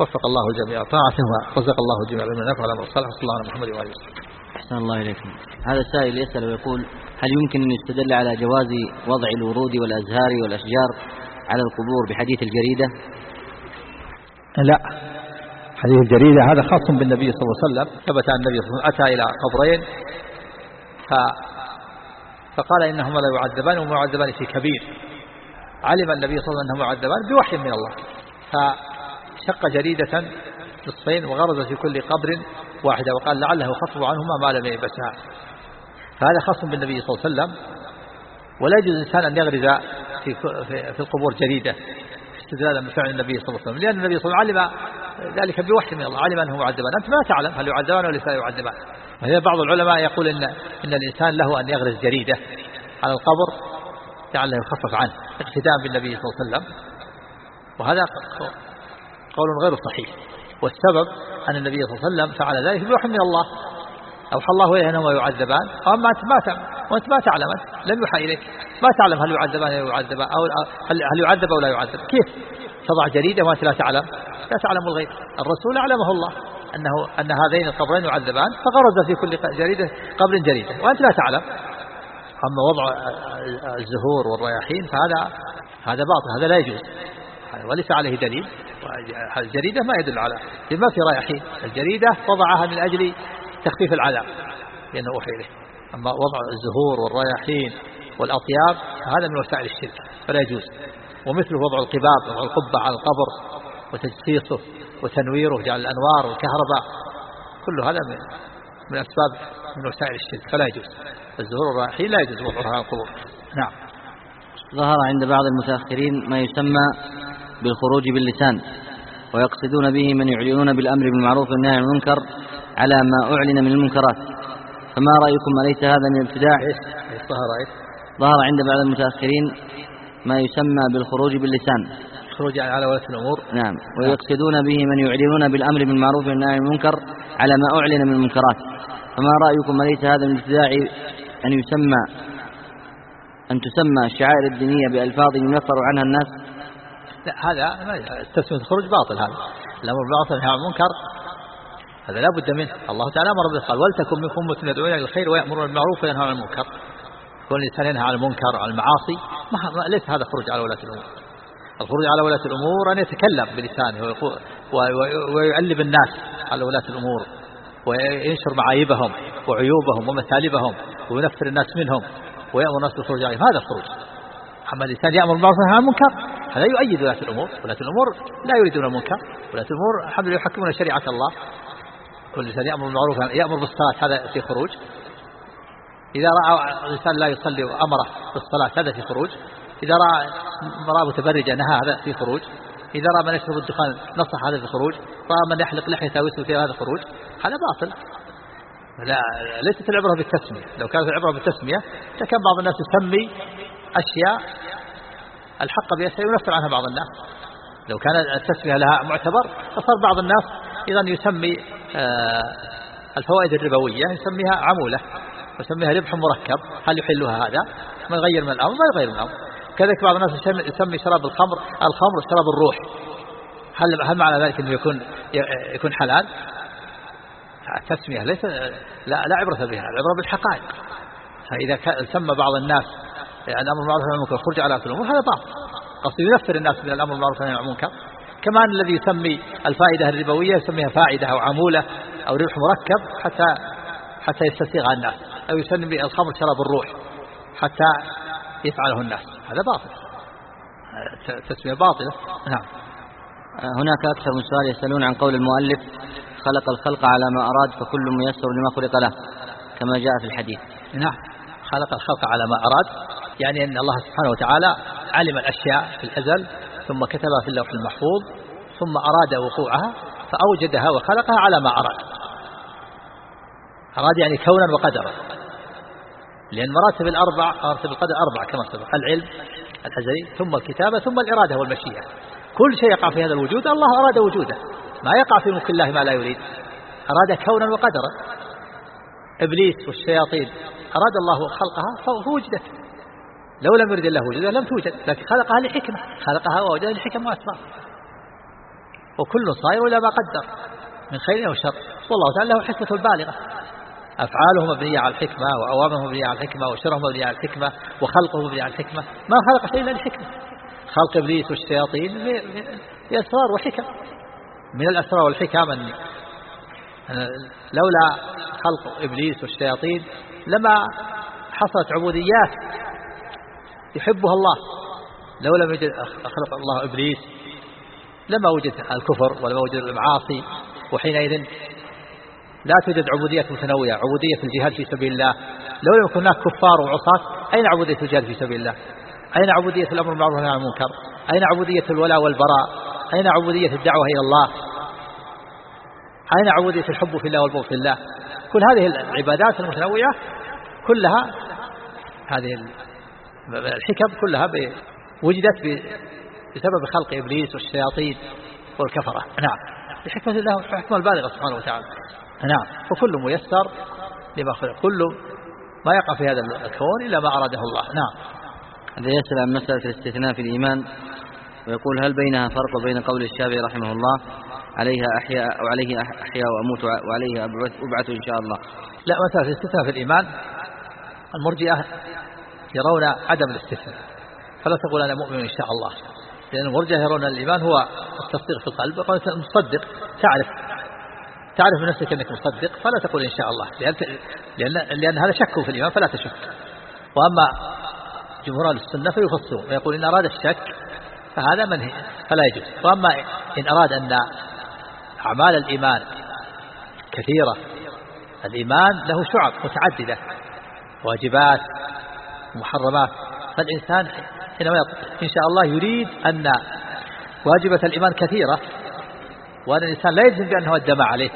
S2: وفق الله الجميع طاعته ورزق الله الجميع من نفع على صلى الله على محمد وآله وسلم
S1: أحسن الله إليكم. هذا السائل يسأل ويقول هل يمكن أن يستدل على جواز وضع الورود والأزهار والأشجار على القبور بحديث الجريدة؟
S2: لا. حديث الجريدة هذا خاص بالنبي صلى الله عليه وسلم ثبت أن النبي صلى الله عليه وسلم أتى إلى قبرين ف فقال إنهما لا يعذبان وما يعذبان في كبير. علم النبي صلى الله عليه وسلم أنهما يعذبان بوحي من الله. ف شق جريدة نصفين وغرز في كل قبر واحدة وقال لعله خفض عنهما ما لم يبسها فهذا خاص بالنبي صلى الله عليه وسلم ولا يجوز الإنسان أن يغرز في في القبور جريدة. استدلالا بفعل النبي صلى الله عليه وسلم. لأن النبي صلى الله عليه وسلم علم ذلك بوحي من الله علم أنه معذبان. أنت ما تعلم هل يعذبان ولا لا يعذبان. وهذا بعض العلماء يقول إن, إن الإنسان له أن يغرز جريدة على القبر لعله يخفف عنه اقتداء بالنبي صلى الله عليه وسلم. وهذا قول غير صحيح. والسبب أن النبي صلى الله عليه وسلم فعل ذلك بوحي من الله. أوحى الله إليه أنهما يعذبان. أما أنت ما وأنت ما تعلم. لم يوحى إليك ما تعلم هل يعذبان أو يعذبان. أو هل يعذب أو لا يعذب. كيف؟ تضع جريدة وأنت لا تعلم. لا تعلم الغيب. الرسول أعلمه الله. أنه أن هذين القبرين يعذبان. فغرز في كل جريدة قبر جريدة. وأنت لا تعلم. أما وضع الزهور والرياحين فهذا هذا باطل. هذا لا يجوز. وليس عليه دليل. الجريدة ما يدل على. ما في رايحين الجريدة وضعها من أجل تخفيف العذاب. لأنه أوحي إليه. أما وضع الزهور والرياحين والأطياب هذا من وسائل الشرك فلا يجوز. ومثله وضع القباب وضع القبة على القبر وتجسيسه وتنويره جعل الأنوار والكهرباء كل هذا من من أسباب من وسائل الشرك فلا يجوز. الزهور والرياحين لا يجوز وضعها على القبور. نعم.
S1: ظهر عند بعض المتأخرين ما يسمى بالخروج باللسان ويقصدون به من يعلنون بالأمر بالمعروف والنهي عن المنكر على ما أعلن من المنكرات. فما رأيكم أليس هذا من الابتداع؟
S2: ظهر
S1: ظهر عند بعض المتأخرين ما يسمى بالخروج باللسان.
S2: خروج على ولاة الأمور.
S1: نعم. ويقصدون به من يعلنون بالأمر بالمعروف والنهي عن المنكر على ما أعلن من المنكرات. فما رأيكم أليس هذا من ابتداع أن يسمى أن تسمى الشعائر الدينية بألفاظ ينفر عنها الناس؟
S2: لا هذا ما تسمية الخروج باطل هذا. الأمر بالمعروف والنهي عن المنكر. هذا لا بد منه. الله تعالى أمر به قال ولتكن منكم أمة يدعون إلى الخير ويأمرون بالمعروف وينهون عن المنكر. كون الإنسان ينهى عن المنكر وعن المعاصي. ما ليس هذا خروج على ولاة الأمور. الخروج على ولاة الأمور أن يتكلم بلسانه ويعلم الناس على ولاة الأمور وينشر معايبهم وعيوبهم ومثالبهم وينفر الناس منهم ويأمر الناس بالخروج عليهم. هذا الخروج أما الإنسان يأمر بالمعروف وينهى عن المنكر هذا يؤيد ولاة الأمور. ولاة الأمور لا يريدون المنكر. ولاة الأمور الحمد لله يحكمون شريعة الله. كل إنسان يأمر بالمعروف يأمر بالصلاة هذا في خروج. إذا رأى الإنسان لا يصلي وأمره بالصلاة هذا في خروج. إذا رأى امرأة متبرجة نهى هذا في خروج. إذا رأى من يشرب الدخان نصح هذا في خروج. رأى من يحلق لحيته ويسوي هذا خروج. هذا باطل. لا ليست العبرة بالتسمية. لو كانت العبرة بالتسمية لكان بعض الناس يسمي أشياء الحق بها ينفر عنها بعض الناس. لو كان التسمية لها معتبر فصار بعض الناس إذا يسمي الفوائد الربوية يسميها عمولة ويسميها ربح مركب. هل يحلها هذا؟ ما يغير من الأمر؟ ما يغير من الأمر. كذلك بعض الناس يسمي شراب الخمر الخمر شراب الروح. هل هل معنى ذلك إنه يكون يكون حلال؟ التسميه ليس لا لا عبرة بها العبرة بالحقائق. فإذا سمى بعض الناس الأمر بالمعروف والنهي عن المنكر خرج على الأمور هذا باطل. قصد ينفر الناس من الأمر بالمعروف والنهي عن المنكر. كمان الذي يسمي الفائدة الربوية يسميها فائدة أو عمولة أو ربح مركب حتى حتى يستسيغها الناس أو يسمي الخمر شراب الروح حتى يفعله الناس. هذا باطل. تسمية باطلة. نعم.
S1: هناك أكثر من سؤال يسألون عن قول المؤلف خلق الخلق على ما أراد فكل ميسر لما خلق له كما جاء في الحديث.
S2: نعم. خلق الخلق على ما أراد يعني أن الله سبحانه وتعالى علم الأشياء في الأزل ثم كتبها في اللوح المحفوظ ثم أراد وقوعها فأوجدها وخلقها على ما أراد. أراد يعني كونا وقدرا. لأن مراتب الأربع مراتب القدر أربع كما سبق العلم الأزلي ثم الكتابة ثم الإرادة والمشيئة. كل شيء يقع في هذا الوجود الله أراد وجوده. ما يقع في ملك الله ما لا يريد. أراد كونا وقدرا. إبليس والشياطين أراد الله خلقها فوجدت. لو لم يرد الله وجودها لم توجد لكن خلقها لحكمة. خلقها ووجدها لحكمة وأسباب وكل صائر إلى ما قدر من خير أو شر. والله تعالى له حكمة البالغة. أفعاله مبنية على الحكمة وأوامره مبنية على الحكمة وشره مبنية على الحكمة وخلقه مبنية على الحكمة. ما خلق شيء إلا للحكمة خلق إبليس والشياطين لأسرار وحكم. من الأسرار والحكم أن لولا خلق إبليس والشياطين لما حصلت عبوديات يحبها الله. لو لم يجد خلق الله إبليس لما وجد الكفر ولما وجد المعاصي وحينئذ لا توجد عبودية متنوعة عبودية الجهاد في سبيل الله. لو لم يكن هناك كفار وعصاة أين عبودية الجهاد في سبيل الله؟ أين عبودية الأمر بالمعروف والنهي عن المنكر؟ أين عبودية الولاء والبراء؟ أين عبودية الدعوة إلى الله؟ أين عبودية الحب في الله والبغض في الله؟ كل هذه العبادات المتنوعة كلها هذه الحكم كلها وجدت بسبب خلق إبليس والشياطين والكفرة. نعم. بحكمة الله والحكمة البالغة سبحانه وتعالى. نعم. فكل ميسر لما خلق. كل ما يقع في هذا الكون إلا ما أراده الله. نعم.
S1: هذا يسأل عن مسألة الاستثناء في الإيمان ويقول هل بينها فرق وبين قول الشافعي رحمه الله عليها أحياء أو عليه أحياء وأموت وعليه أبعث إن شاء الله
S2: لا مسألة الاستثناء في الإيمان المرجئة يرون عدم الاستثناء. فلا تقول أنا مؤمن إن شاء الله. لأن المرجئة يرون الإيمان هو التصديق في القلب. مصدق. تعرف. تعرف بنفسك أنك مصدق. فلا تقول إن شاء الله. لأن, لأن, لأن هذا شك في الإيمان فلا تشك. وأما جمهور السنة فيفصلون ويقول إن أراد الشك فهذا منهي. فلا يجوز. وأما إن أراد أن أعمال الإيمان كثيرة الإيمان له شعب متعددة. واجبات محرمات. فالإنسان حينما إن شاء الله يريد أن واجبة الإيمان كثيرة وأن الإنسان لا يجزم بأنه أدم عليه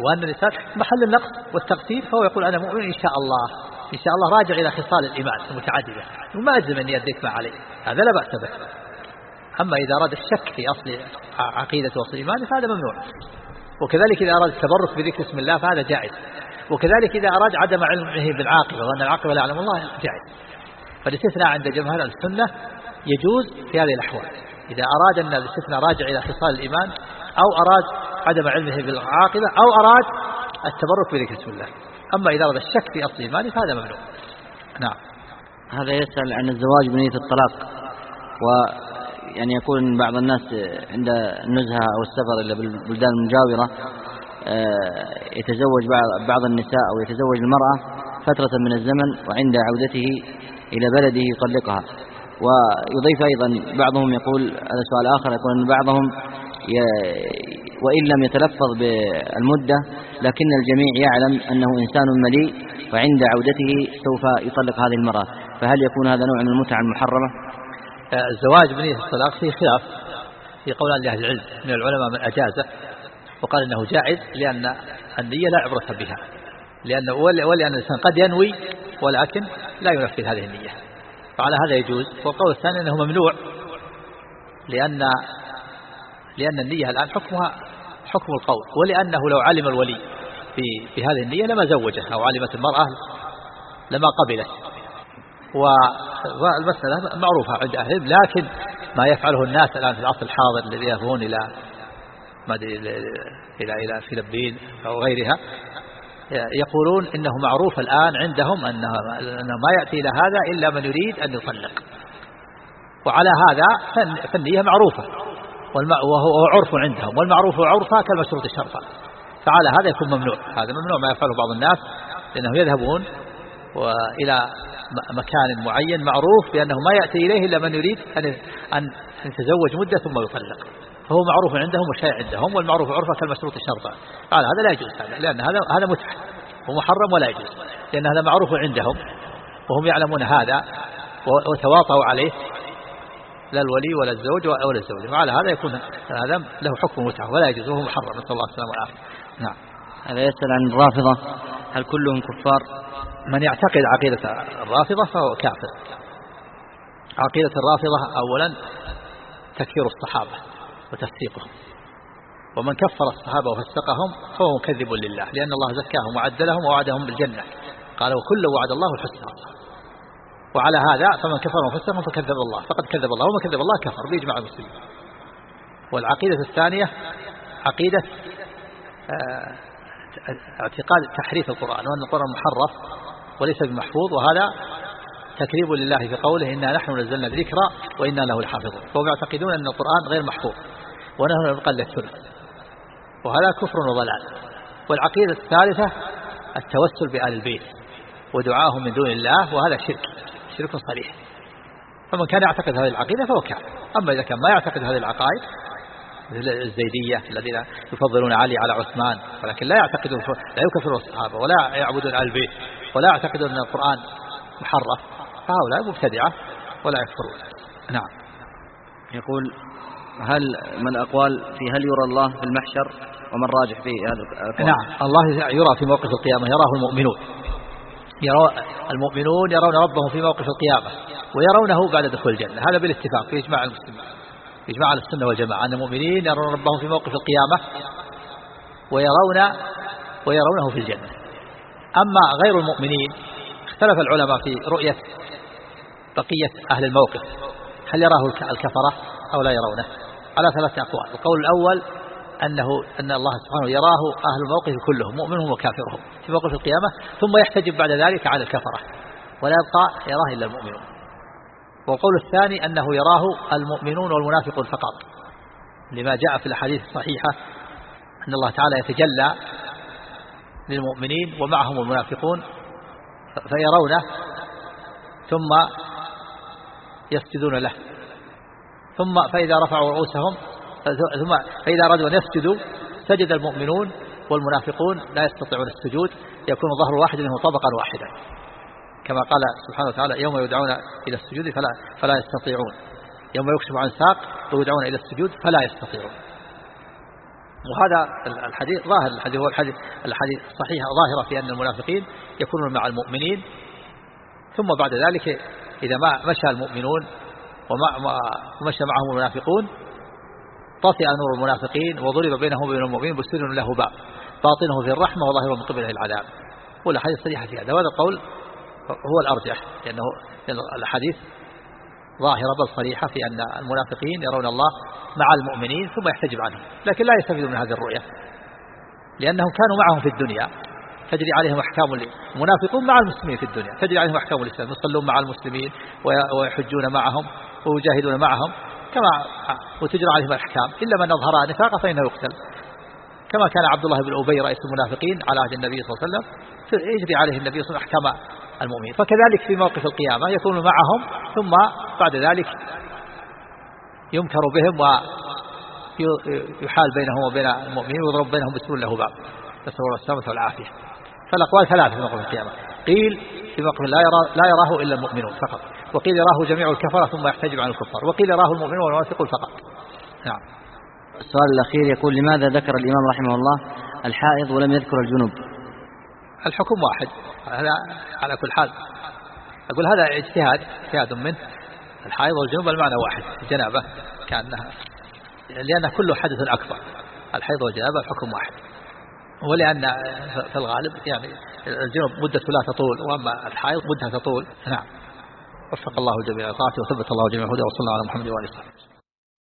S2: وأن الإنسان محل النقص والتقصير فهو يقول أنا مؤمن إن شاء الله إن شاء الله راجع إلى خصال الإيمان المتعددة وما أجزم أني أديت ما عليه هذا لا بأس به. أما إذا أراد الشك في أصل عقيدة وأصل الإيمان فهذا ممنوع. وكذلك إذا أراد التبرك بذكر اسم الله فهذا جائز. وكذلك إذا أراد عدم علمه بالعاقبة وأن العاقبة لا يعلم الله جائز فالاستثناء عند جمهور السنة يجوز في هذه الأحوال. إذا أراد أن الاستثناء راجع إلى خصال الإيمان أو أراد عدم علمه بالعاقبة أو أراد التبرك بذكر اسم الله. أما إذا أراد الشك في أصل الإيمان فهذا ممنوع نعم.
S1: هذا يسأل عن الزواج بنية الطلاق و يعني يكون بعض الناس عند النزهة أو السفر إلى البلدان المجاورة يتزوج بعض النساء أو يتزوج المرأة فترة من الزمن وعند عودته إلى بلده يطلقها. ويضيف أيضا بعضهم يقول هذا سؤال آخر يقول أن بعضهم وإن لم يتلفظ بالمدة لكن الجميع يعلم أنه إنسان مليء وعند عودته سوف يطلق هذه المرأة. فهل يكون هذا نوع من المتعة المحرمة؟
S2: آه، الزواج بنية الطلاق فيه خلاف في قول أهل العلم من العلماء من أجازه وقال إنه جائز لأن النية لا عبرة بها. لأن ولأن الإنسان قد ينوي ولكن لا ينفذ هذه النية. فعلى هذا يجوز. والقول الثاني أنه ممنوع. لأن لأن النية الآن حكمها حكم القول. ولأنه لو علم الولي في في هذه النية لما زوجه أو علمت المرأة لما قبلت. والمسألة معروفة عند أهل لكن ما يفعله الناس الآن في العصر الحاضر الذي يذهبون إلى ما إلى إلى فلبين أو غيرها يقولون إنه معروف الآن عندهم أنه, ما يأتي إلى هذا إلا من يريد أن يطلق. وعلى هذا فالنية معروفة وهو عرف عندهم والمعروف عرفا كالمشروط شرطا فعلى هذا يكون ممنوع. هذا ممنوع ما يفعله بعض الناس لأنهم يذهبون إلى مكان معين معروف بأنه ما يأتي إليه إلا من يريد أن يتزوج مدة ثم يطلق. فهو معروف عندهم وشيء عندهم والمعروف عرفا كالمشروط شرطا قال هذا لا يجوز هذا لأن هذا هذا متعة. ومحرم ولا يجوز. لأن هذا معروف عندهم وهم يعلمون هذا وتواطوا عليه لا الولي ولا الزوج ولا الزوجة. وعلى هذا يكون هذا له حكم متعة ولا يجوز وهو محرم. نسأل الله السلامة والعافية. نعم.
S1: هذا يسأل عن الرافضة. هل كلهم كفار؟
S2: من يعتقد عقيدة الرافضة فهو كافر. عقيدة الرافضة أولا تكفير الصحابة. وتفسيقهم ومن كفر الصحابة وفسقهم فهو مكذب لله لأن الله زكاهم وعدلهم ووعدهم بالجنة. قال وكل وعد الله الحسنى وعلى هذا فمن كفر وفسقهم فكذب الله فقد كذب الله ومن كذب الله كفر بإجماع المسلمين. والعقيدة الثانية عقيدة آه، اعتقاد تحريف القرآن وأن القرآن محرف وليس بمحفوظ وهذا تكذيب لله في قوله إنا نحن نزلنا الذكر وإنا له لحافظون فهم يعتقدون أن القرآن غير محفوظ. ونحن نبقى للثلث وهذا كفر وضلال. والعقيدة الثالثة التوسل بآل البيت ودعاهم من دون الله وهذا شرك شرك صريح. فمن كان يعتقد هذه العقيدة فهو كافر. أما إذا كان ما يعتقد هذه العقائد مثل الزيدية الذين يفضلون علي على عثمان ولكن لا يعتقدون لا يكفرون الصحابة ولا يعبدون آل البيت ولا يعتقدون أن القرآن محرف فهؤلاء مبتدعة ولا يكفرون. نعم.
S1: يقول هل من الأقوال في هل يرى الله في المحشر ومن راجح في هذا
S2: نعم الله يرى في موقف القيامة يراه المؤمنون. يرى المؤمنون يرون ربهم في موقف القيامة ويرونه بعد دخول الجنة. هذا بالاتفاق في إجماع المسلمين إجماع السنة والجماعة أن المؤمنين يرون ربهم في موقف القيامة ويرون ويرونه في الجنة. أما غير المؤمنين اختلف العلماء في رؤية بقية أهل الموقف. هل يراه الكفرة أو لا يرونه؟ على ثلاثة أقوال. القول الأول أنه أن الله سبحانه يراه أهل الموقف كلهم مؤمنهم وكافرهم في موقف القيامة ثم يحتجب بعد ذلك على الكفرة ولا يبقى يراه إلا المؤمنون. والقول الثاني أنه يراه المؤمنون والمنافقون فقط. لما جاء في الأحاديث الصحيحة أن الله تعالى يتجلى للمؤمنين ومعهم المنافقون فيرونه ثم يسجدون له. ثم فإذا رفعوا رؤوسهم ثم فإذا أرادوا أن يسجدوا سجد المؤمنون والمنافقون لا يستطيعون السجود يكون ظهر واحد منهم طبقا واحدا. كما قال سبحانه وتعالى يوم يدعون إلى السجود فلا, فلا يستطيعون. يوم يكشف عن ساق ويدعون إلى السجود فلا يستطيعون. وهذا الحديث ظاهر الحديث هو الحديث الحديث صحيح ظاهرة في أن المنافقين يكونون مع المؤمنين. ثم بعد ذلك إذا ما مشى المؤمنون ومشى معهم المنافقون. طفئ نور المنافقين وضرب بينهم وبين المؤمنين بسر له باب. باطنه في الرحمة وظاهره من قبله العذاب. والأحاديث صريحة في هذا. وهذا القول هو الأرجح لأنه الأحاديث ظاهرة بل صريحة في أن المنافقين يرون الله مع المؤمنين ثم يحتجب عنهم. لكن لا يستفيدون من هذه الرؤية. لأنهم كانوا معهم في الدنيا. تجري عليهم أحكام المنافقون مع المسلمين في الدنيا. تجري عليهم أحكام الإسلام. يصلون مع المسلمين ويحجون معهم. ويجاهدون معهم كما وتجرى عليهم الأحكام إلا من أظهر نفاقا فإنه يقتل. كما كان عبد الله بن أبي رئيس المنافقين على عهد النبي صلى الله عليه وسلم يجري عليه النبي صلى الله عليه وسلم أحكام المؤمنين. فكذلك في موقف القيامة يكون معهم ثم بعد ذلك يمكر بهم ويحال بينهم وبين المؤمنين ويضرب بينهم بسور له باب نسأل الله السلامة والعافية. فالأقوال ثلاثة في موقف القيامة. قيل في موقف لا, يرى لا يراه إلا المؤمنون فقط. وقيل يراه جميع الكفرة ثم يحتجب عن الكفار. وقيل يراه المؤمنون والمنافقون فقط. نعم.
S1: السؤال الأخير يقول لماذا ذكر الإمام رحمه الله الحائض ولم يذكر الجنوب؟
S2: الحكم واحد. هذا على كل حال. أقول هذا اجتهاد اجتهاد منه. الحائض والجنوب المعنى واحد. الجنابة كأنها لأن كله حدث أكبر. الحيض والجنابة الحكم واحد. ولأن في الغالب يعني الجنوب مدته لا تطول وأما الحائض مدتها تطول. نعم. وفق الله جميع الطاعة وثبت الله جميع الهدى وصلى على محمد وآله وصحبه.